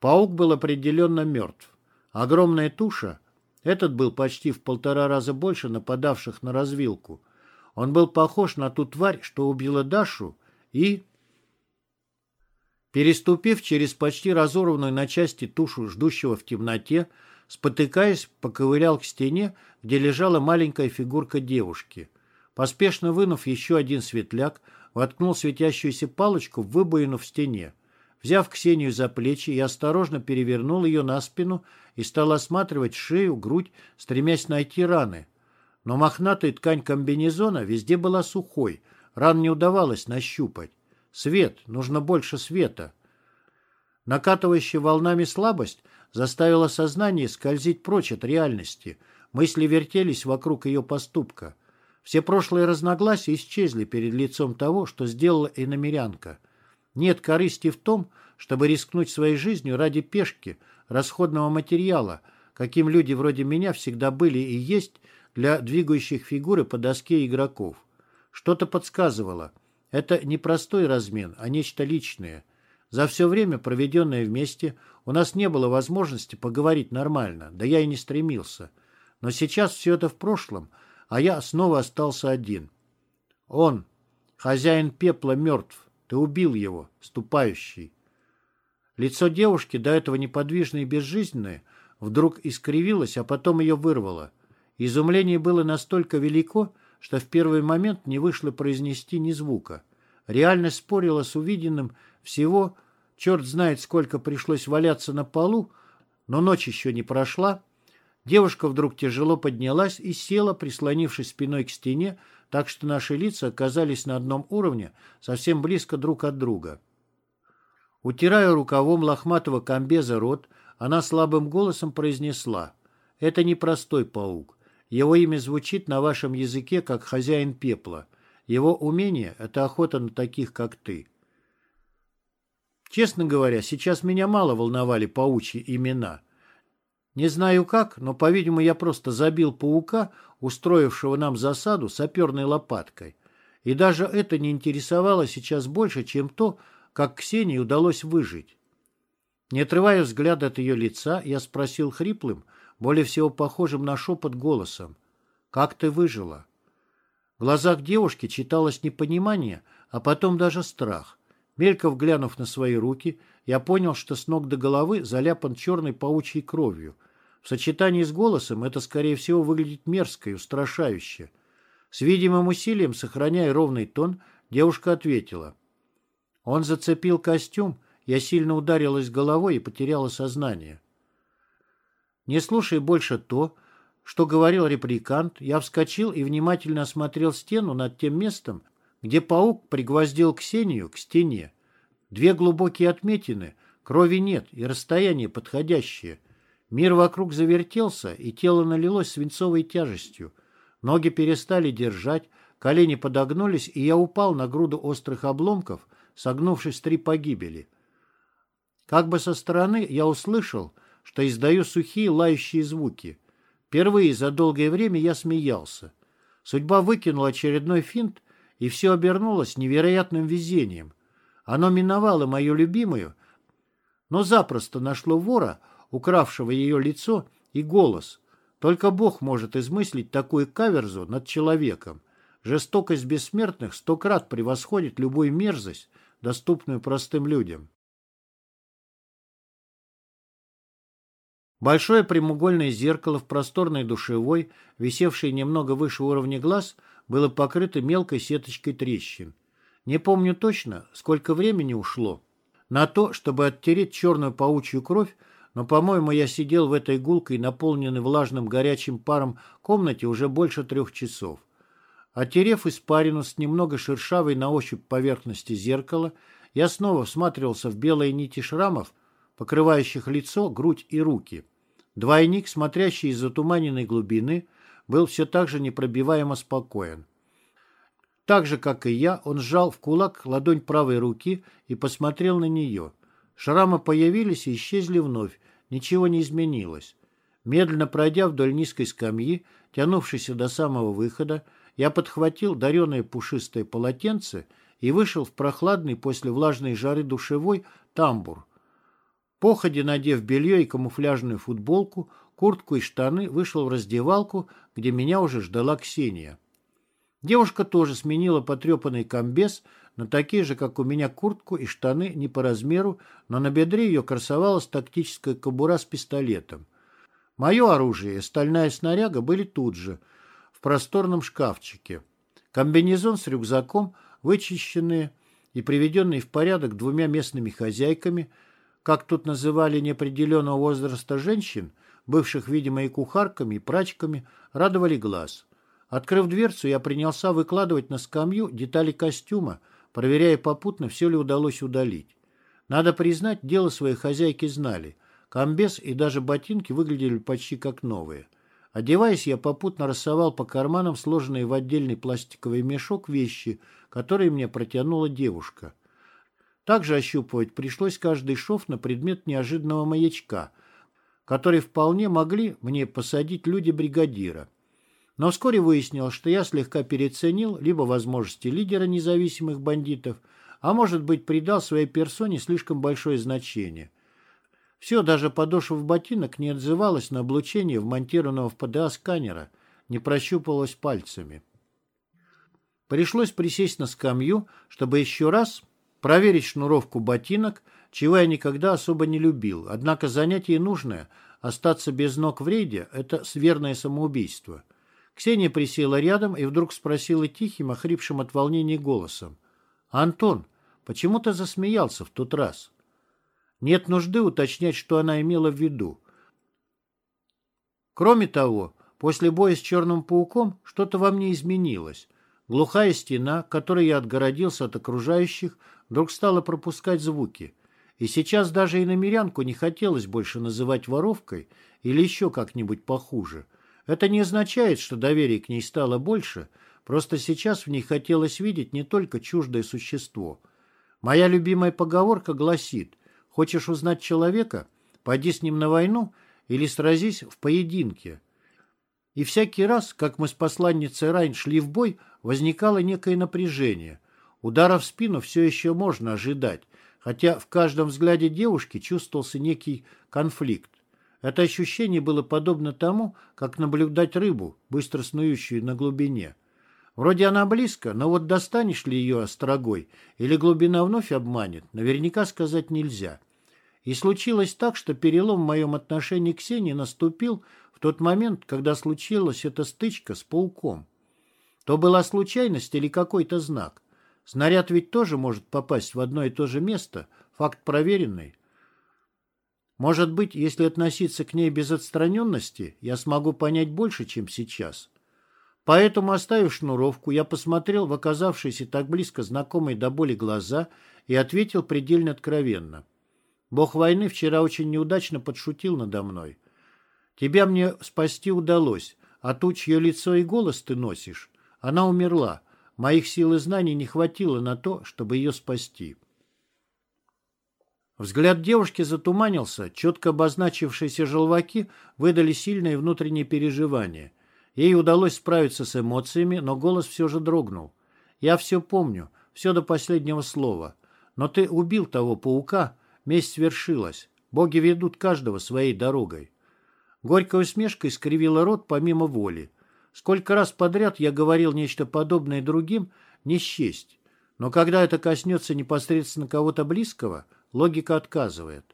Паук был определенно мертв. Огромная туша, этот был почти в полтора раза больше нападавших на развилку, Он был похож на ту тварь, что убила Дашу, и... Переступив через почти разорванную на части тушу ждущего в темноте, спотыкаясь, поковырял к стене, где лежала маленькая фигурка девушки. Поспешно вынув еще один светляк, воткнул светящуюся палочку в выбоину в стене. Взяв Ксению за плечи, я осторожно перевернул ее на спину и стал осматривать шею, грудь, стремясь найти раны. Но мохнатая ткань комбинезона везде была сухой, ран не удавалось нащупать. Свет, нужно больше света. Накатывающая волнами слабость заставила сознание скользить прочь от реальности. Мысли вертелись вокруг ее поступка. Все прошлые разногласия исчезли перед лицом того, что сделала иномерянка. Нет корысти в том, чтобы рискнуть своей жизнью ради пешки, расходного материала, каким люди вроде меня всегда были и есть для двигающих фигуры по доске игроков. Что-то подсказывало. Это не простой размен, а нечто личное. За все время, проведенное вместе, у нас не было возможности поговорить нормально, да я и не стремился. Но сейчас все это в прошлом, а я снова остался один. Он, хозяин пепла, мертв. Ты убил его, ступающий. Лицо девушки, до этого неподвижное и безжизненное, вдруг искривилось, а потом ее вырвало. Изумление было настолько велико, что в первый момент не вышло произнести ни звука. Реальность спорила с увиденным всего, черт знает, сколько пришлось валяться на полу, но ночь еще не прошла. Девушка вдруг тяжело поднялась и села, прислонившись спиной к стене, так что наши лица оказались на одном уровне, совсем близко друг от друга. Утирая рукавом лохматого комбеза рот, она слабым голосом произнесла «Это не простой паук. Его имя звучит на вашем языке как «хозяин пепла». Его умение — это охота на таких, как ты. Честно говоря, сейчас меня мало волновали паучьи имена. Не знаю как, но, по-видимому, я просто забил паука, устроившего нам засаду, саперной лопаткой. И даже это не интересовало сейчас больше, чем то, как Ксении удалось выжить. Не отрывая взгляда от ее лица, я спросил хриплым, более всего похожим на шепот голосом. «Как ты выжила?» В глазах девушки читалось непонимание, а потом даже страх. Мельков глянув на свои руки, я понял, что с ног до головы заляпан черной паучьей кровью. В сочетании с голосом это, скорее всего, выглядит мерзко и устрашающе. С видимым усилием, сохраняя ровный тон, девушка ответила. Он зацепил костюм, я сильно ударилась головой и потеряла сознание. Не слушая больше то, что говорил репликант, я вскочил и внимательно осмотрел стену над тем местом, где паук пригвоздил Ксению к стене. Две глубокие отметины, крови нет и расстояние подходящее. Мир вокруг завертелся, и тело налилось свинцовой тяжестью. Ноги перестали держать, колени подогнулись, и я упал на груду острых обломков, согнувшись три погибели. Как бы со стороны я услышал, что издаю сухие лающие звуки. Впервые за долгое время я смеялся. Судьба выкинула очередной финт, и все обернулось невероятным везением. Оно миновало мою любимую, но запросто нашло вора, укравшего ее лицо и голос. Только Бог может измыслить такую каверзу над человеком. Жестокость бессмертных сто крат превосходит любую мерзость, доступную простым людям. Большое прямоугольное зеркало в просторной душевой, висевшее немного выше уровня глаз, было покрыто мелкой сеточкой трещин. Не помню точно, сколько времени ушло на то, чтобы оттереть черную паучью кровь, но, по-моему, я сидел в этой гулкой, наполненной влажным горячим паром комнате уже больше трех часов. Оттерев испарину с немного шершавой на ощупь поверхности зеркала, я снова всматривался в белые нити шрамов, покрывающих лицо, грудь и руки. Двойник, смотрящий из затуманенной глубины, был все так же непробиваемо спокоен. Так же, как и я, он сжал в кулак ладонь правой руки и посмотрел на нее. Шрамы появились и исчезли вновь, ничего не изменилось. Медленно пройдя вдоль низкой скамьи, тянувшейся до самого выхода, я подхватил дареное пушистое полотенце и вышел в прохладный после влажной жары душевой тамбур. Походе, надев белье и камуфляжную футболку, куртку и штаны, вышел в раздевалку, где меня уже ждала Ксения. Девушка тоже сменила потрепанный комбез на такие же, как у меня, куртку и штаны не по размеру, но на бедре ее красовалась тактическая кобура с пистолетом. Мое оружие и стальная снаряга были тут же, в просторном шкафчике. Комбинезон с рюкзаком, вычищенные и приведенные в порядок двумя местными хозяйками, как тут называли неопределенного возраста женщин, бывших, видимо, и кухарками, и прачками, радовали глаз. Открыв дверцу, я принялся выкладывать на скамью детали костюма, проверяя попутно, все ли удалось удалить. Надо признать, дело своей хозяйки знали. Комбез и даже ботинки выглядели почти как новые. Одеваясь, я попутно рассовал по карманам сложенные в отдельный пластиковый мешок вещи, которые мне протянула девушка. Также ощупывать пришлось каждый шов на предмет неожиданного маячка, который вполне могли мне посадить люди бригадира. Но вскоре выяснилось, что я слегка переоценил либо возможности лидера независимых бандитов, а может быть придал своей персоне слишком большое значение. Все, даже подошва ботинок не отзывалась на облучение вмонтированного в ПДА сканера, не прощупывалась пальцами. Пришлось присесть на скамью, чтобы еще раз проверить шнуровку ботинок, чего я никогда особо не любил. Однако занятие нужное. Остаться без ног в рейде – это сверное самоубийство. Ксения присела рядом и вдруг спросила тихим, охрипшим от волнения голосом. «Антон, почему ты засмеялся в тот раз?» Нет нужды уточнять, что она имела в виду. Кроме того, после боя с Черным пауком что-то во мне изменилось. Глухая стена, которой я отгородился от окружающих, вдруг стала пропускать звуки. И сейчас даже и намерянку не хотелось больше называть воровкой или еще как-нибудь похуже – это не означает, что доверие к ней стало больше, просто сейчас в ней хотелось видеть не только чуждое существо. Моя любимая поговорка гласит «Хочешь узнать человека? Пойди с ним на войну или сразись в поединке». И всякий раз, как мы с посланницей Райн шли в бой, возникало некое напряжение. Удара в спину все еще можно ожидать, хотя в каждом взгляде девушки чувствовался некий конфликт. Это ощущение было подобно тому, как наблюдать рыбу, быстро снующую на глубине. Вроде она близко, но вот достанешь ли ее острогой, или глубина вновь обманет, наверняка сказать нельзя. И случилось так, что перелом в моем отношении к Ксении наступил в тот момент, когда случилась эта стычка с пауком. То была случайность или какой-то знак. Снаряд ведь тоже может попасть в одно и то же место, факт проверенный. Может быть, если относиться к ней без отстраненности, я смогу понять больше, чем сейчас. Поэтому, оставив шнуровку, я посмотрел в оказавшиеся так близко знакомые до боли глаза и ответил предельно откровенно. Бог войны вчера очень неудачно подшутил надо мной. Тебя мне спасти удалось, а ту, чье лицо и голос ты носишь, она умерла. Моих сил и знаний не хватило на то, чтобы ее спасти. Взгляд девушки затуманился, четко обозначившиеся желваки выдали сильные внутренние переживания. Ей удалось справиться с эмоциями, но голос все же дрогнул. «Я все помню, все до последнего слова. Но ты убил того паука, месть свершилась. Боги ведут каждого своей дорогой». Горькая усмешка искривила рот помимо воли. Сколько раз подряд я говорил нечто подобное другим, не счесть. Но когда это коснется непосредственно кого-то близкого – Логика отказывает.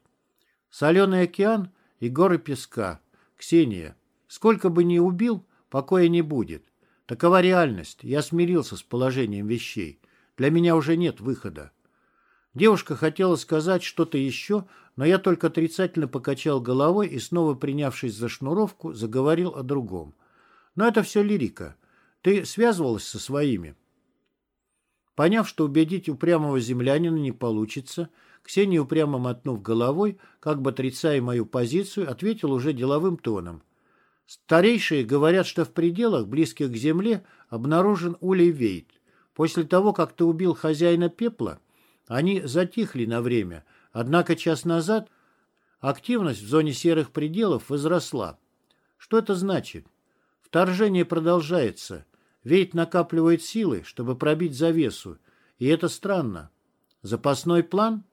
Соленый океан и горы песка. Ксения, сколько бы ни убил, покоя не будет. Такова реальность. Я смирился с положением вещей. Для меня уже нет выхода. Девушка хотела сказать что-то еще, но я только отрицательно покачал головой и, снова принявшись за шнуровку, заговорил о другом. Но это все лирика. Ты связывалась со своими? Поняв, что убедить упрямого землянина не получится, Ксения, упрямо мотнув головой, как бы отрицая мою позицию, ответил уже деловым тоном. Старейшие говорят, что в пределах, близких к земле, обнаружен улей Вейт. После того, как ты убил хозяина пепла, они затихли на время, однако час назад активность в зоне серых пределов возросла. Что это значит? Вторжение продолжается. Вейт накапливает силы, чтобы пробить завесу, и это странно. Запасной план?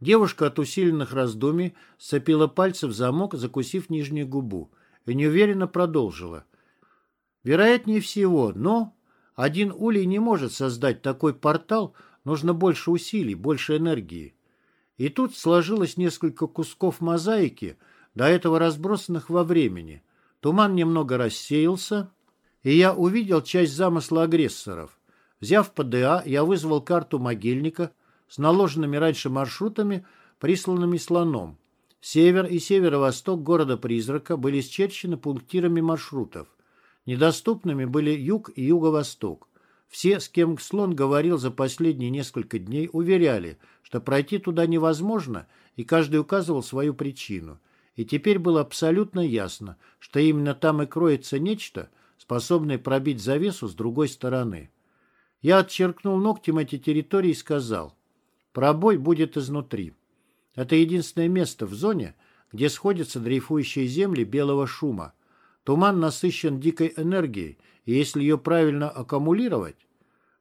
Девушка от усиленных раздумий сцепила пальцы в замок, закусив нижнюю губу, и неуверенно продолжила. Вероятнее всего, но... Один улей не может создать такой портал, нужно больше усилий, больше энергии. И тут сложилось несколько кусков мозаики, до этого разбросанных во времени. Туман немного рассеялся, и я увидел часть замысла агрессоров. Взяв ПДА, я вызвал карту могильника с наложенными раньше маршрутами, присланными слоном. Север и северо-восток города-призрака были счерчены пунктирами маршрутов. Недоступными были юг и юго-восток. Все, с кем слон говорил за последние несколько дней, уверяли, что пройти туда невозможно, и каждый указывал свою причину. И теперь было абсолютно ясно, что именно там и кроется нечто, способное пробить завесу с другой стороны. Я отчеркнул ногтем эти территории и сказал, пробой будет изнутри. Это единственное место в зоне, где сходятся дрейфующие земли белого шума. Туман насыщен дикой энергией, и если ее правильно аккумулировать...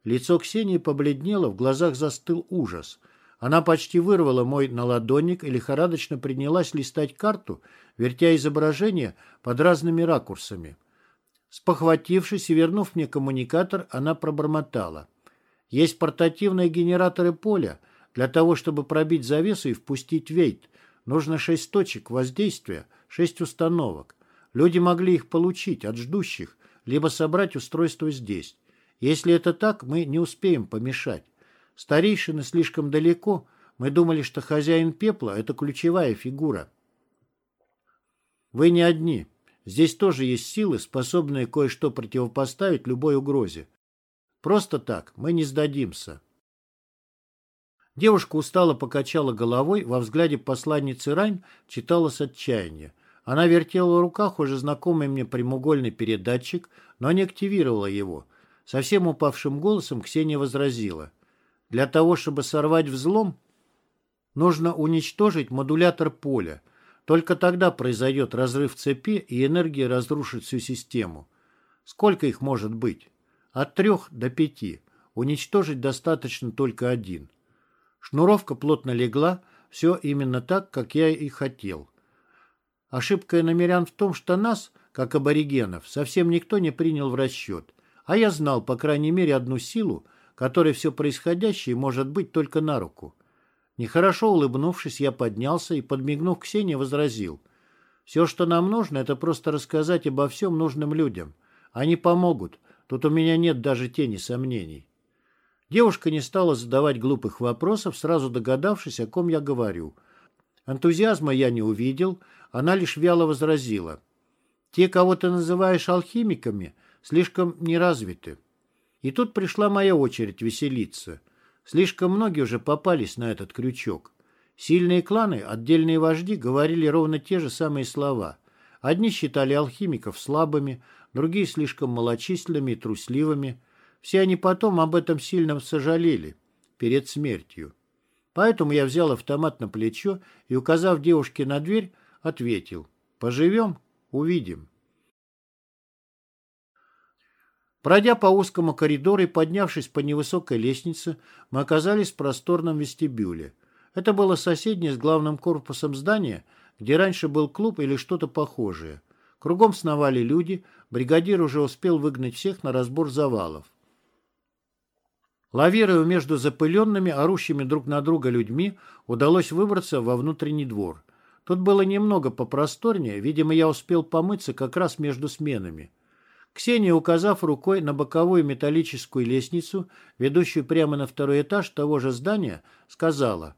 Лицо Ксении побледнело, в глазах застыл ужас. Она почти вырвала мой наладонник и лихорадочно принялась листать карту, вертя изображение под разными ракурсами. Спохватившись и вернув мне коммуникатор, она пробормотала. «Есть портативные генераторы поля, для того, чтобы пробить завесу и впустить вейт, нужно шесть точек воздействия, шесть установок. Люди могли их получить от ждущих, либо собрать устройство здесь. Если это так, мы не успеем помешать. Старейшины слишком далеко, мы думали, что хозяин пепла – это ключевая фигура. Вы не одни. Здесь тоже есть силы, способные кое-что противопоставить любой угрозе. Просто так мы не сдадимся. Девушка устало покачала головой, во взгляде посланницы Райн читалось отчаяние. Она вертела в руках уже знакомый мне прямоугольный передатчик, но не активировала его. Совсем упавшим голосом Ксения возразила. «Для того, чтобы сорвать взлом, нужно уничтожить модулятор поля. Только тогда произойдет разрыв цепи, и энергия разрушит всю систему. Сколько их может быть? От трех до пяти. Уничтожить достаточно только один». Шнуровка плотно легла, все именно так, как я и хотел. Ошибка намерян в том, что нас, как аборигенов, совсем никто не принял в расчет. А я знал, по крайней мере, одну силу, которой все происходящее может быть только на руку. Нехорошо улыбнувшись, я поднялся и, подмигнув Ксении, возразил. «Все, что нам нужно, это просто рассказать обо всем нужным людям. Они помогут. Тут у меня нет даже тени сомнений». Девушка не стала задавать глупых вопросов, сразу догадавшись, о ком я говорю. Энтузиазма я не увидел, она лишь вяло возразила. «Те, кого ты называешь алхимиками, слишком неразвиты». И тут пришла моя очередь веселиться. Слишком многие уже попались на этот крючок. Сильные кланы, отдельные вожди говорили ровно те же самые слова. Одни считали алхимиков слабыми, другие слишком малочисленными и трусливыми – все они потом об этом сильно сожалели перед смертью. Поэтому я взял автомат на плечо и, указав девушке на дверь, ответил «Поживем – увидим». Пройдя по узкому коридору и поднявшись по невысокой лестнице, мы оказались в просторном вестибюле. Это было соседнее с главным корпусом здания, где раньше был клуб или что-то похожее. Кругом сновали люди, бригадир уже успел выгнать всех на разбор завалов. Лавируя между запыленными, орущими друг на друга людьми, удалось выбраться во внутренний двор. Тут было немного попросторнее, видимо, я успел помыться как раз между сменами. Ксения, указав рукой на боковую металлическую лестницу, ведущую прямо на второй этаж того же здания, сказала,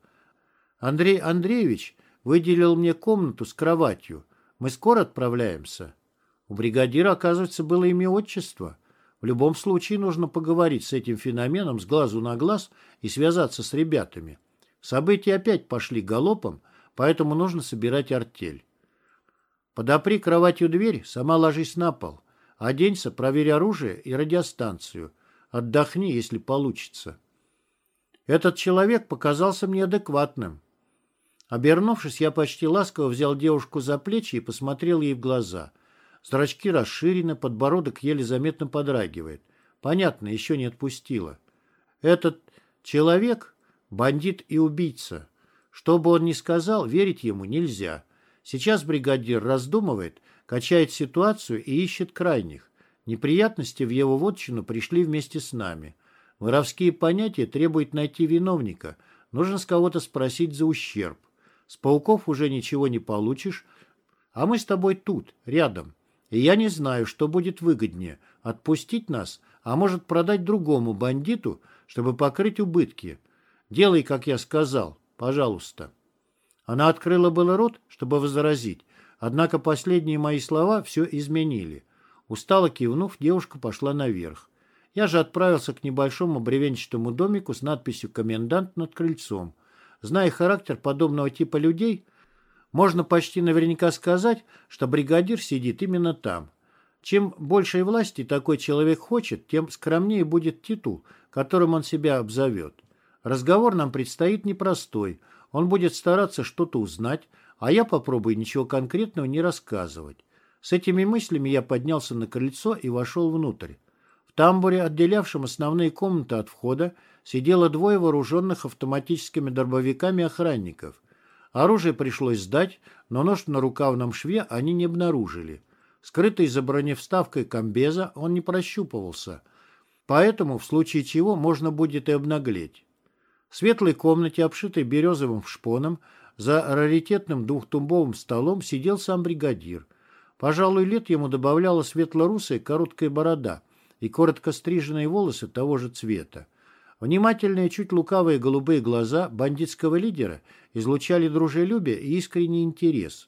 «Андрей Андреевич выделил мне комнату с кроватью. Мы скоро отправляемся». У бригадира, оказывается, было имя отчество. В любом случае нужно поговорить с этим феноменом с глазу на глаз и связаться с ребятами. События опять пошли галопом, поэтому нужно собирать артель. Подопри кроватью дверь, сама ложись на пол. Оденься, проверь оружие и радиостанцию. Отдохни, если получится. Этот человек показался мне адекватным. Обернувшись, я почти ласково взял девушку за плечи и посмотрел ей в глаза – Зрачки расширены, подбородок еле заметно подрагивает. Понятно, еще не отпустила. Этот человек — бандит и убийца. Что бы он ни сказал, верить ему нельзя. Сейчас бригадир раздумывает, качает ситуацию и ищет крайних. Неприятности в его вотчину пришли вместе с нами. Воровские понятия требуют найти виновника. Нужно с кого-то спросить за ущерб. С пауков уже ничего не получишь, а мы с тобой тут, рядом. И я не знаю, что будет выгоднее – отпустить нас, а может продать другому бандиту, чтобы покрыть убытки. Делай, как я сказал, пожалуйста». Она открыла было рот, чтобы возразить, однако последние мои слова все изменили. Устало кивнув, девушка пошла наверх. Я же отправился к небольшому бревенчатому домику с надписью «Комендант» над крыльцом. Зная характер подобного типа людей, можно почти наверняка сказать, что бригадир сидит именно там. Чем большей власти такой человек хочет, тем скромнее будет титул, которым он себя обзовет. Разговор нам предстоит непростой. Он будет стараться что-то узнать, а я попробую ничего конкретного не рассказывать. С этими мыслями я поднялся на крыльцо и вошел внутрь. В тамбуре, отделявшем основные комнаты от входа, сидело двое вооруженных автоматическими дробовиками охранников. Оружие пришлось сдать, но нож на рукавном шве они не обнаружили. Скрытый за броневставкой комбеза он не прощупывался, поэтому в случае чего можно будет и обнаглеть. В светлой комнате, обшитой березовым шпоном, за раритетным двухтумбовым столом сидел сам бригадир. Пожалуй, лет ему добавляла светло-русая короткая борода и коротко стриженные волосы того же цвета. Внимательные, чуть лукавые голубые глаза бандитского лидера излучали дружелюбие и искренний интерес.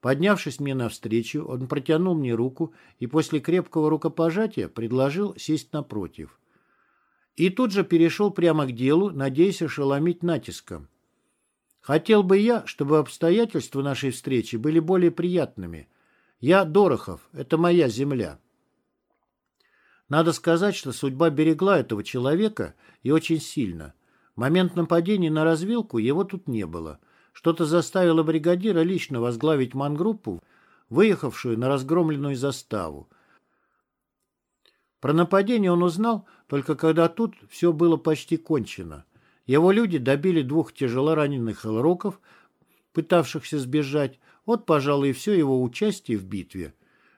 Поднявшись мне навстречу, он протянул мне руку и после крепкого рукопожатия предложил сесть напротив. И тут же перешел прямо к делу, надеясь ошеломить натиском. Хотел бы я, чтобы обстоятельства нашей встречи были более приятными. Я Дорохов, это моя земля. Надо сказать, что судьба берегла этого человека и очень сильно. В момент нападения на развилку его тут не было. Что-то заставило бригадира лично возглавить мангруппу, выехавшую на разгромленную заставу. Про нападение он узнал только когда тут все было почти кончено. Его люди добили двух тяжелораненых элроков, пытавшихся сбежать. Вот, пожалуй, и все его участие в битве.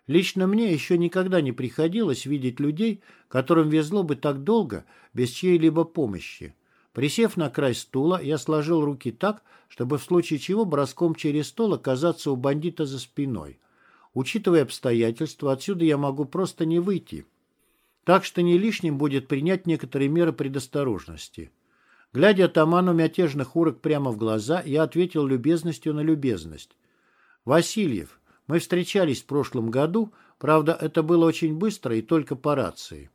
Лично мне еще никогда не приходилось видеть людей, которым везло бы так долго без чьей-либо помощи. Присев на край стула, я сложил руки так, чтобы в случае чего броском через стол оказаться у бандита за спиной. Учитывая обстоятельства, отсюда я могу просто не выйти. Так что не лишним будет принять некоторые меры предосторожности. Глядя атаману мятежных урок прямо в глаза, я ответил любезностью на любезность. «Васильев, мы встречались в прошлом году, правда, это было очень быстро и только по рации».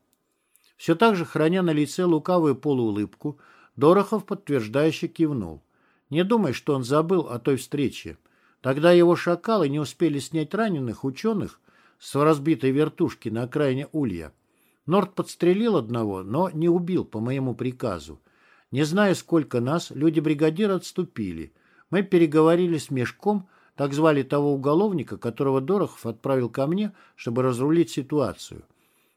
Все так же, храня на лице лукавую полуулыбку, Дорохов подтверждающе кивнул. Не думай, что он забыл о той встрече. Тогда его шакалы не успели снять раненых ученых с разбитой вертушки на окраине Улья. Норд подстрелил одного, но не убил по моему приказу. Не зная, сколько нас, люди бригадира отступили. Мы переговорили с Мешком, так звали того уголовника, которого Дорохов отправил ко мне, чтобы разрулить ситуацию.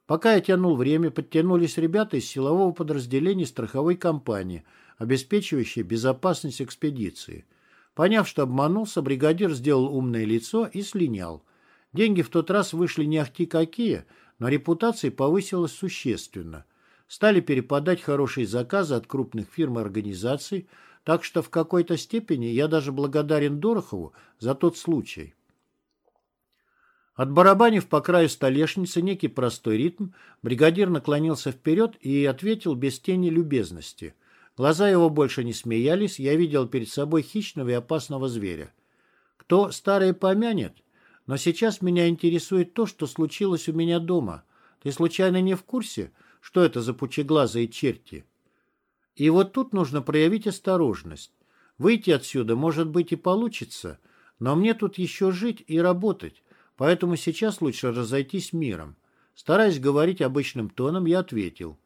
Пока я тянул время, подтянулись ребята из силового подразделения страховой компании, обеспечивающей безопасность экспедиции. Поняв, что обманулся, бригадир сделал умное лицо и слинял. Деньги в тот раз вышли не ахти какие, но репутация повысилась существенно. Стали перепадать хорошие заказы от крупных фирм и организаций, так что в какой-то степени я даже благодарен Дорохову за тот случай. Отбарабанив по краю столешницы некий простой ритм, бригадир наклонился вперед и ответил без тени любезности. Глаза его больше не смеялись, я видел перед собой хищного и опасного зверя. Кто старое помянет? Но сейчас меня интересует то, что случилось у меня дома. Ты случайно не в курсе, что это за пучеглазые черти? И вот тут нужно проявить осторожность. Выйти отсюда, может быть, и получится, но мне тут еще жить и работать, поэтому сейчас лучше разойтись миром. Стараясь говорить обычным тоном, я ответил.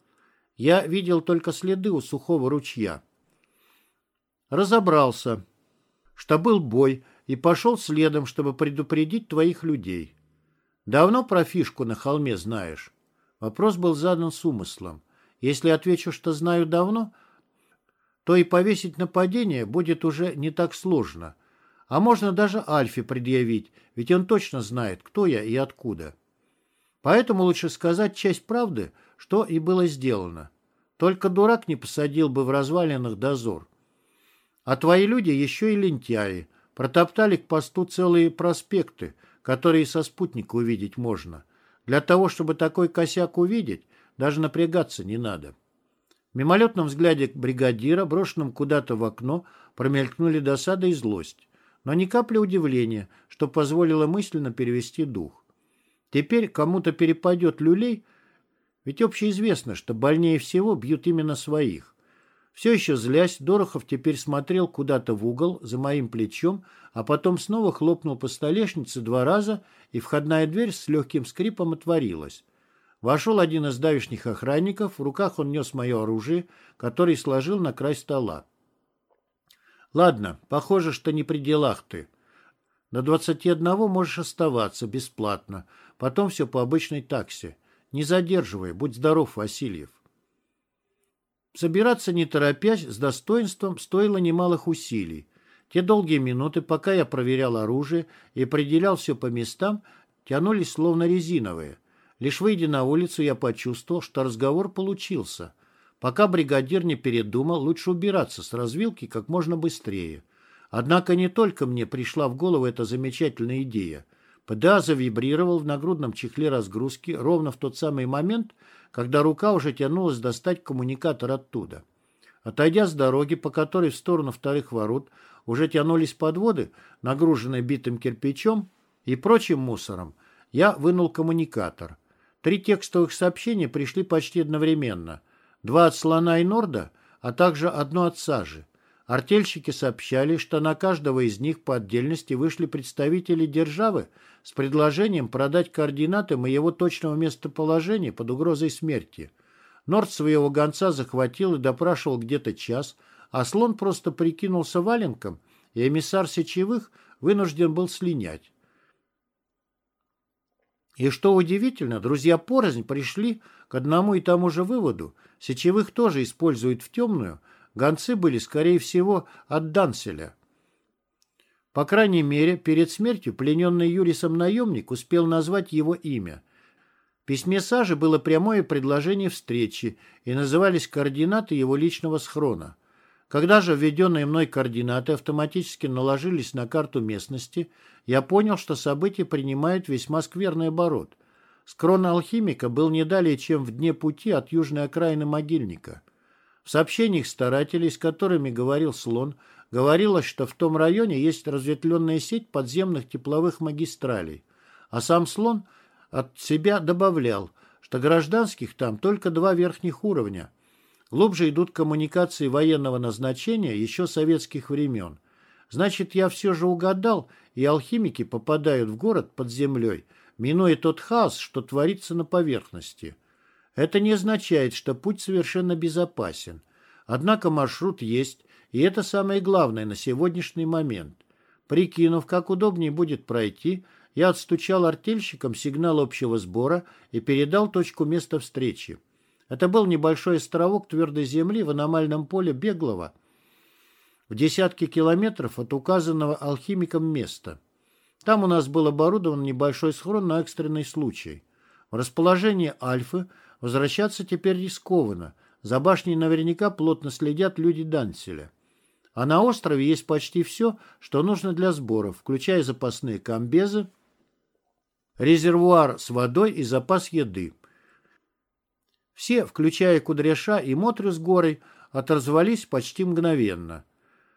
Я видел только следы у сухого ручья. Разобрался, что был бой, и пошел следом, чтобы предупредить твоих людей. Давно про фишку на холме знаешь? Вопрос был задан с умыслом. Если отвечу, что знаю давно, то и повесить нападение будет уже не так сложно. А можно даже Альфе предъявить, ведь он точно знает, кто я и откуда. Поэтому лучше сказать часть правды, что и было сделано. Только дурак не посадил бы в развалинах дозор. А твои люди еще и лентяи. Протоптали к посту целые проспекты, которые со спутника увидеть можно. Для того, чтобы такой косяк увидеть, даже напрягаться не надо. В мимолетном взгляде бригадира, брошенном куда-то в окно, промелькнули досада и злость. Но ни капли удивления, что позволило мысленно перевести дух. Теперь кому-то перепадет люлей, ведь общеизвестно, что больнее всего бьют именно своих. Все еще злясь, Дорохов теперь смотрел куда-то в угол за моим плечом, а потом снова хлопнул по столешнице два раза, и входная дверь с легким скрипом отворилась. Вошел один из давишних охранников, в руках он нес мое оружие, которое сложил на край стола. «Ладно, похоже, что не при делах ты. До двадцати одного можешь оставаться бесплатно, потом все по обычной таксе. Не задерживай, будь здоров, Васильев». Собираться не торопясь, с достоинством, стоило немалых усилий. Те долгие минуты, пока я проверял оружие и определял все по местам, тянулись словно резиновые. Лишь выйдя на улицу, я почувствовал, что разговор получился. Пока бригадир не передумал, лучше убираться с развилки как можно быстрее. Однако не только мне пришла в голову эта замечательная идея. ПДА завибрировал в нагрудном чехле разгрузки ровно в тот самый момент, когда рука уже тянулась достать коммуникатор оттуда. Отойдя с дороги, по которой в сторону вторых ворот уже тянулись подводы, нагруженные битым кирпичом и прочим мусором, я вынул коммуникатор. Три текстовых сообщения пришли почти одновременно. Два от Слона и Норда, а также одно от Сажи. Артельщики сообщали, что на каждого из них по отдельности вышли представители державы с предложением продать координаты моего точного местоположения под угрозой смерти. Норд своего гонца захватил и допрашивал где-то час, а слон просто прикинулся валенком, и эмиссар сечевых вынужден был слинять. И что удивительно, друзья порознь пришли к одному и тому же выводу. Сечевых тоже используют в темную, Гонцы были, скорее всего, от Данселя. По крайней мере, перед смертью плененный Юрисом наемник успел назвать его имя. В письме Сажи было прямое предложение встречи и назывались координаты его личного схрона. Когда же введенные мной координаты автоматически наложились на карту местности, я понял, что события принимают весьма скверный оборот. Скрон алхимика был не далее, чем в дне пути от южной окраины могильника. В сообщениях старателей, с которыми говорил Слон, говорилось, что в том районе есть разветвленная сеть подземных тепловых магистралей, а сам Слон от себя добавлял, что гражданских там только два верхних уровня. Глубже идут коммуникации военного назначения еще советских времен. Значит, я все же угадал, и алхимики попадают в город под землей, минуя тот хаос, что творится на поверхности. Это не означает, что путь совершенно безопасен. Однако маршрут есть, и это самое главное на сегодняшний момент. Прикинув, как удобнее будет пройти, я отстучал артельщикам сигнал общего сбора и передал точку места встречи. Это был небольшой островок твердой земли в аномальном поле Беглова, в десятки километров от указанного алхимиком места. Там у нас был оборудован небольшой схрон на экстренный случай. В расположении Альфы – Возвращаться теперь рискованно. За башней наверняка плотно следят люди Данселя. А на острове есть почти все, что нужно для сборов, включая запасные комбезы, резервуар с водой и запас еды. Все, включая Кудряша и Мотрю с горой, отозвались почти мгновенно.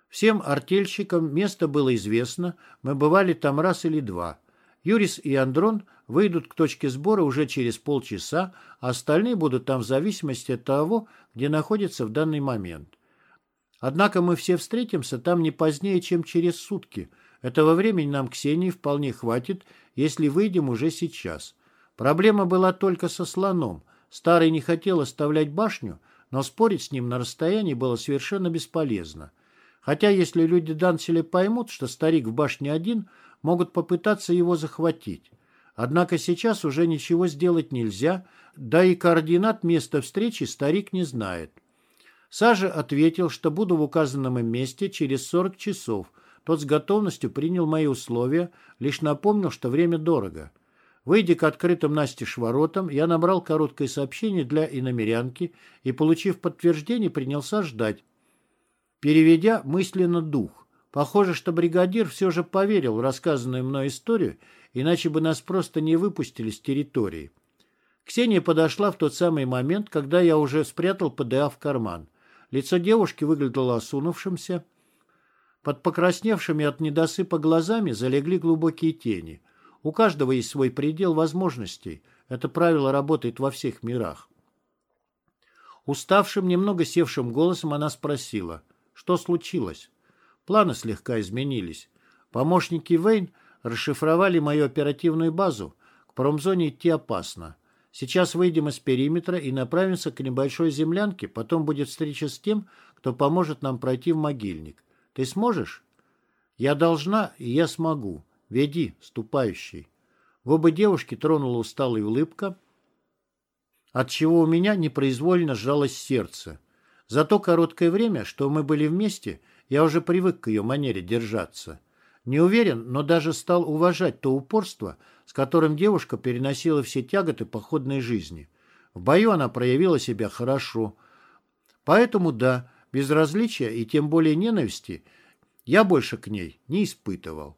Всем артельщикам место было известно, мы бывали там раз или два. Юрис и Андрон выйдут к точке сбора уже через полчаса, а остальные будут там в зависимости от того, где находятся в данный момент. Однако мы все встретимся там не позднее, чем через сутки. Этого времени нам Ксении вполне хватит, если выйдем уже сейчас. Проблема была только со слоном. Старый не хотел оставлять башню, но спорить с ним на расстоянии было совершенно бесполезно. Хотя если люди Данселя поймут, что старик в башне один, могут попытаться его захватить. Однако сейчас уже ничего сделать нельзя, да и координат места встречи старик не знает. Сажа ответил, что буду в указанном месте через 40 часов. Тот с готовностью принял мои условия, лишь напомнил, что время дорого. Выйдя к открытым настежь воротам, я набрал короткое сообщение для иномерянки и, получив подтверждение, принялся ждать, переведя мысленно дух. Похоже, что бригадир все же поверил в рассказанную мной историю, иначе бы нас просто не выпустили с территории. Ксения подошла в тот самый момент, когда я уже спрятал ПДА в карман. Лицо девушки выглядело осунувшимся. Под покрасневшими от недосыпа глазами залегли глубокие тени. У каждого есть свой предел возможностей. Это правило работает во всех мирах. Уставшим, немного севшим голосом она спросила, что случилось. Планы слегка изменились. Помощники Вейн расшифровали мою оперативную базу. К промзоне идти опасно. Сейчас выйдем из периметра и направимся к небольшой землянке, потом будет встреча с тем, кто поможет нам пройти в могильник. Ты сможешь? Я должна, и я смогу. Веди, ступающий. В оба девушки тронула усталая улыбка, от чего у меня непроизвольно сжалось сердце. За то короткое время, что мы были вместе, я уже привык к ее манере держаться. Не уверен, но даже стал уважать то упорство, с которым девушка переносила все тяготы походной жизни. В бою она проявила себя хорошо. Поэтому да, безразличия и тем более ненависти я больше к ней не испытывал.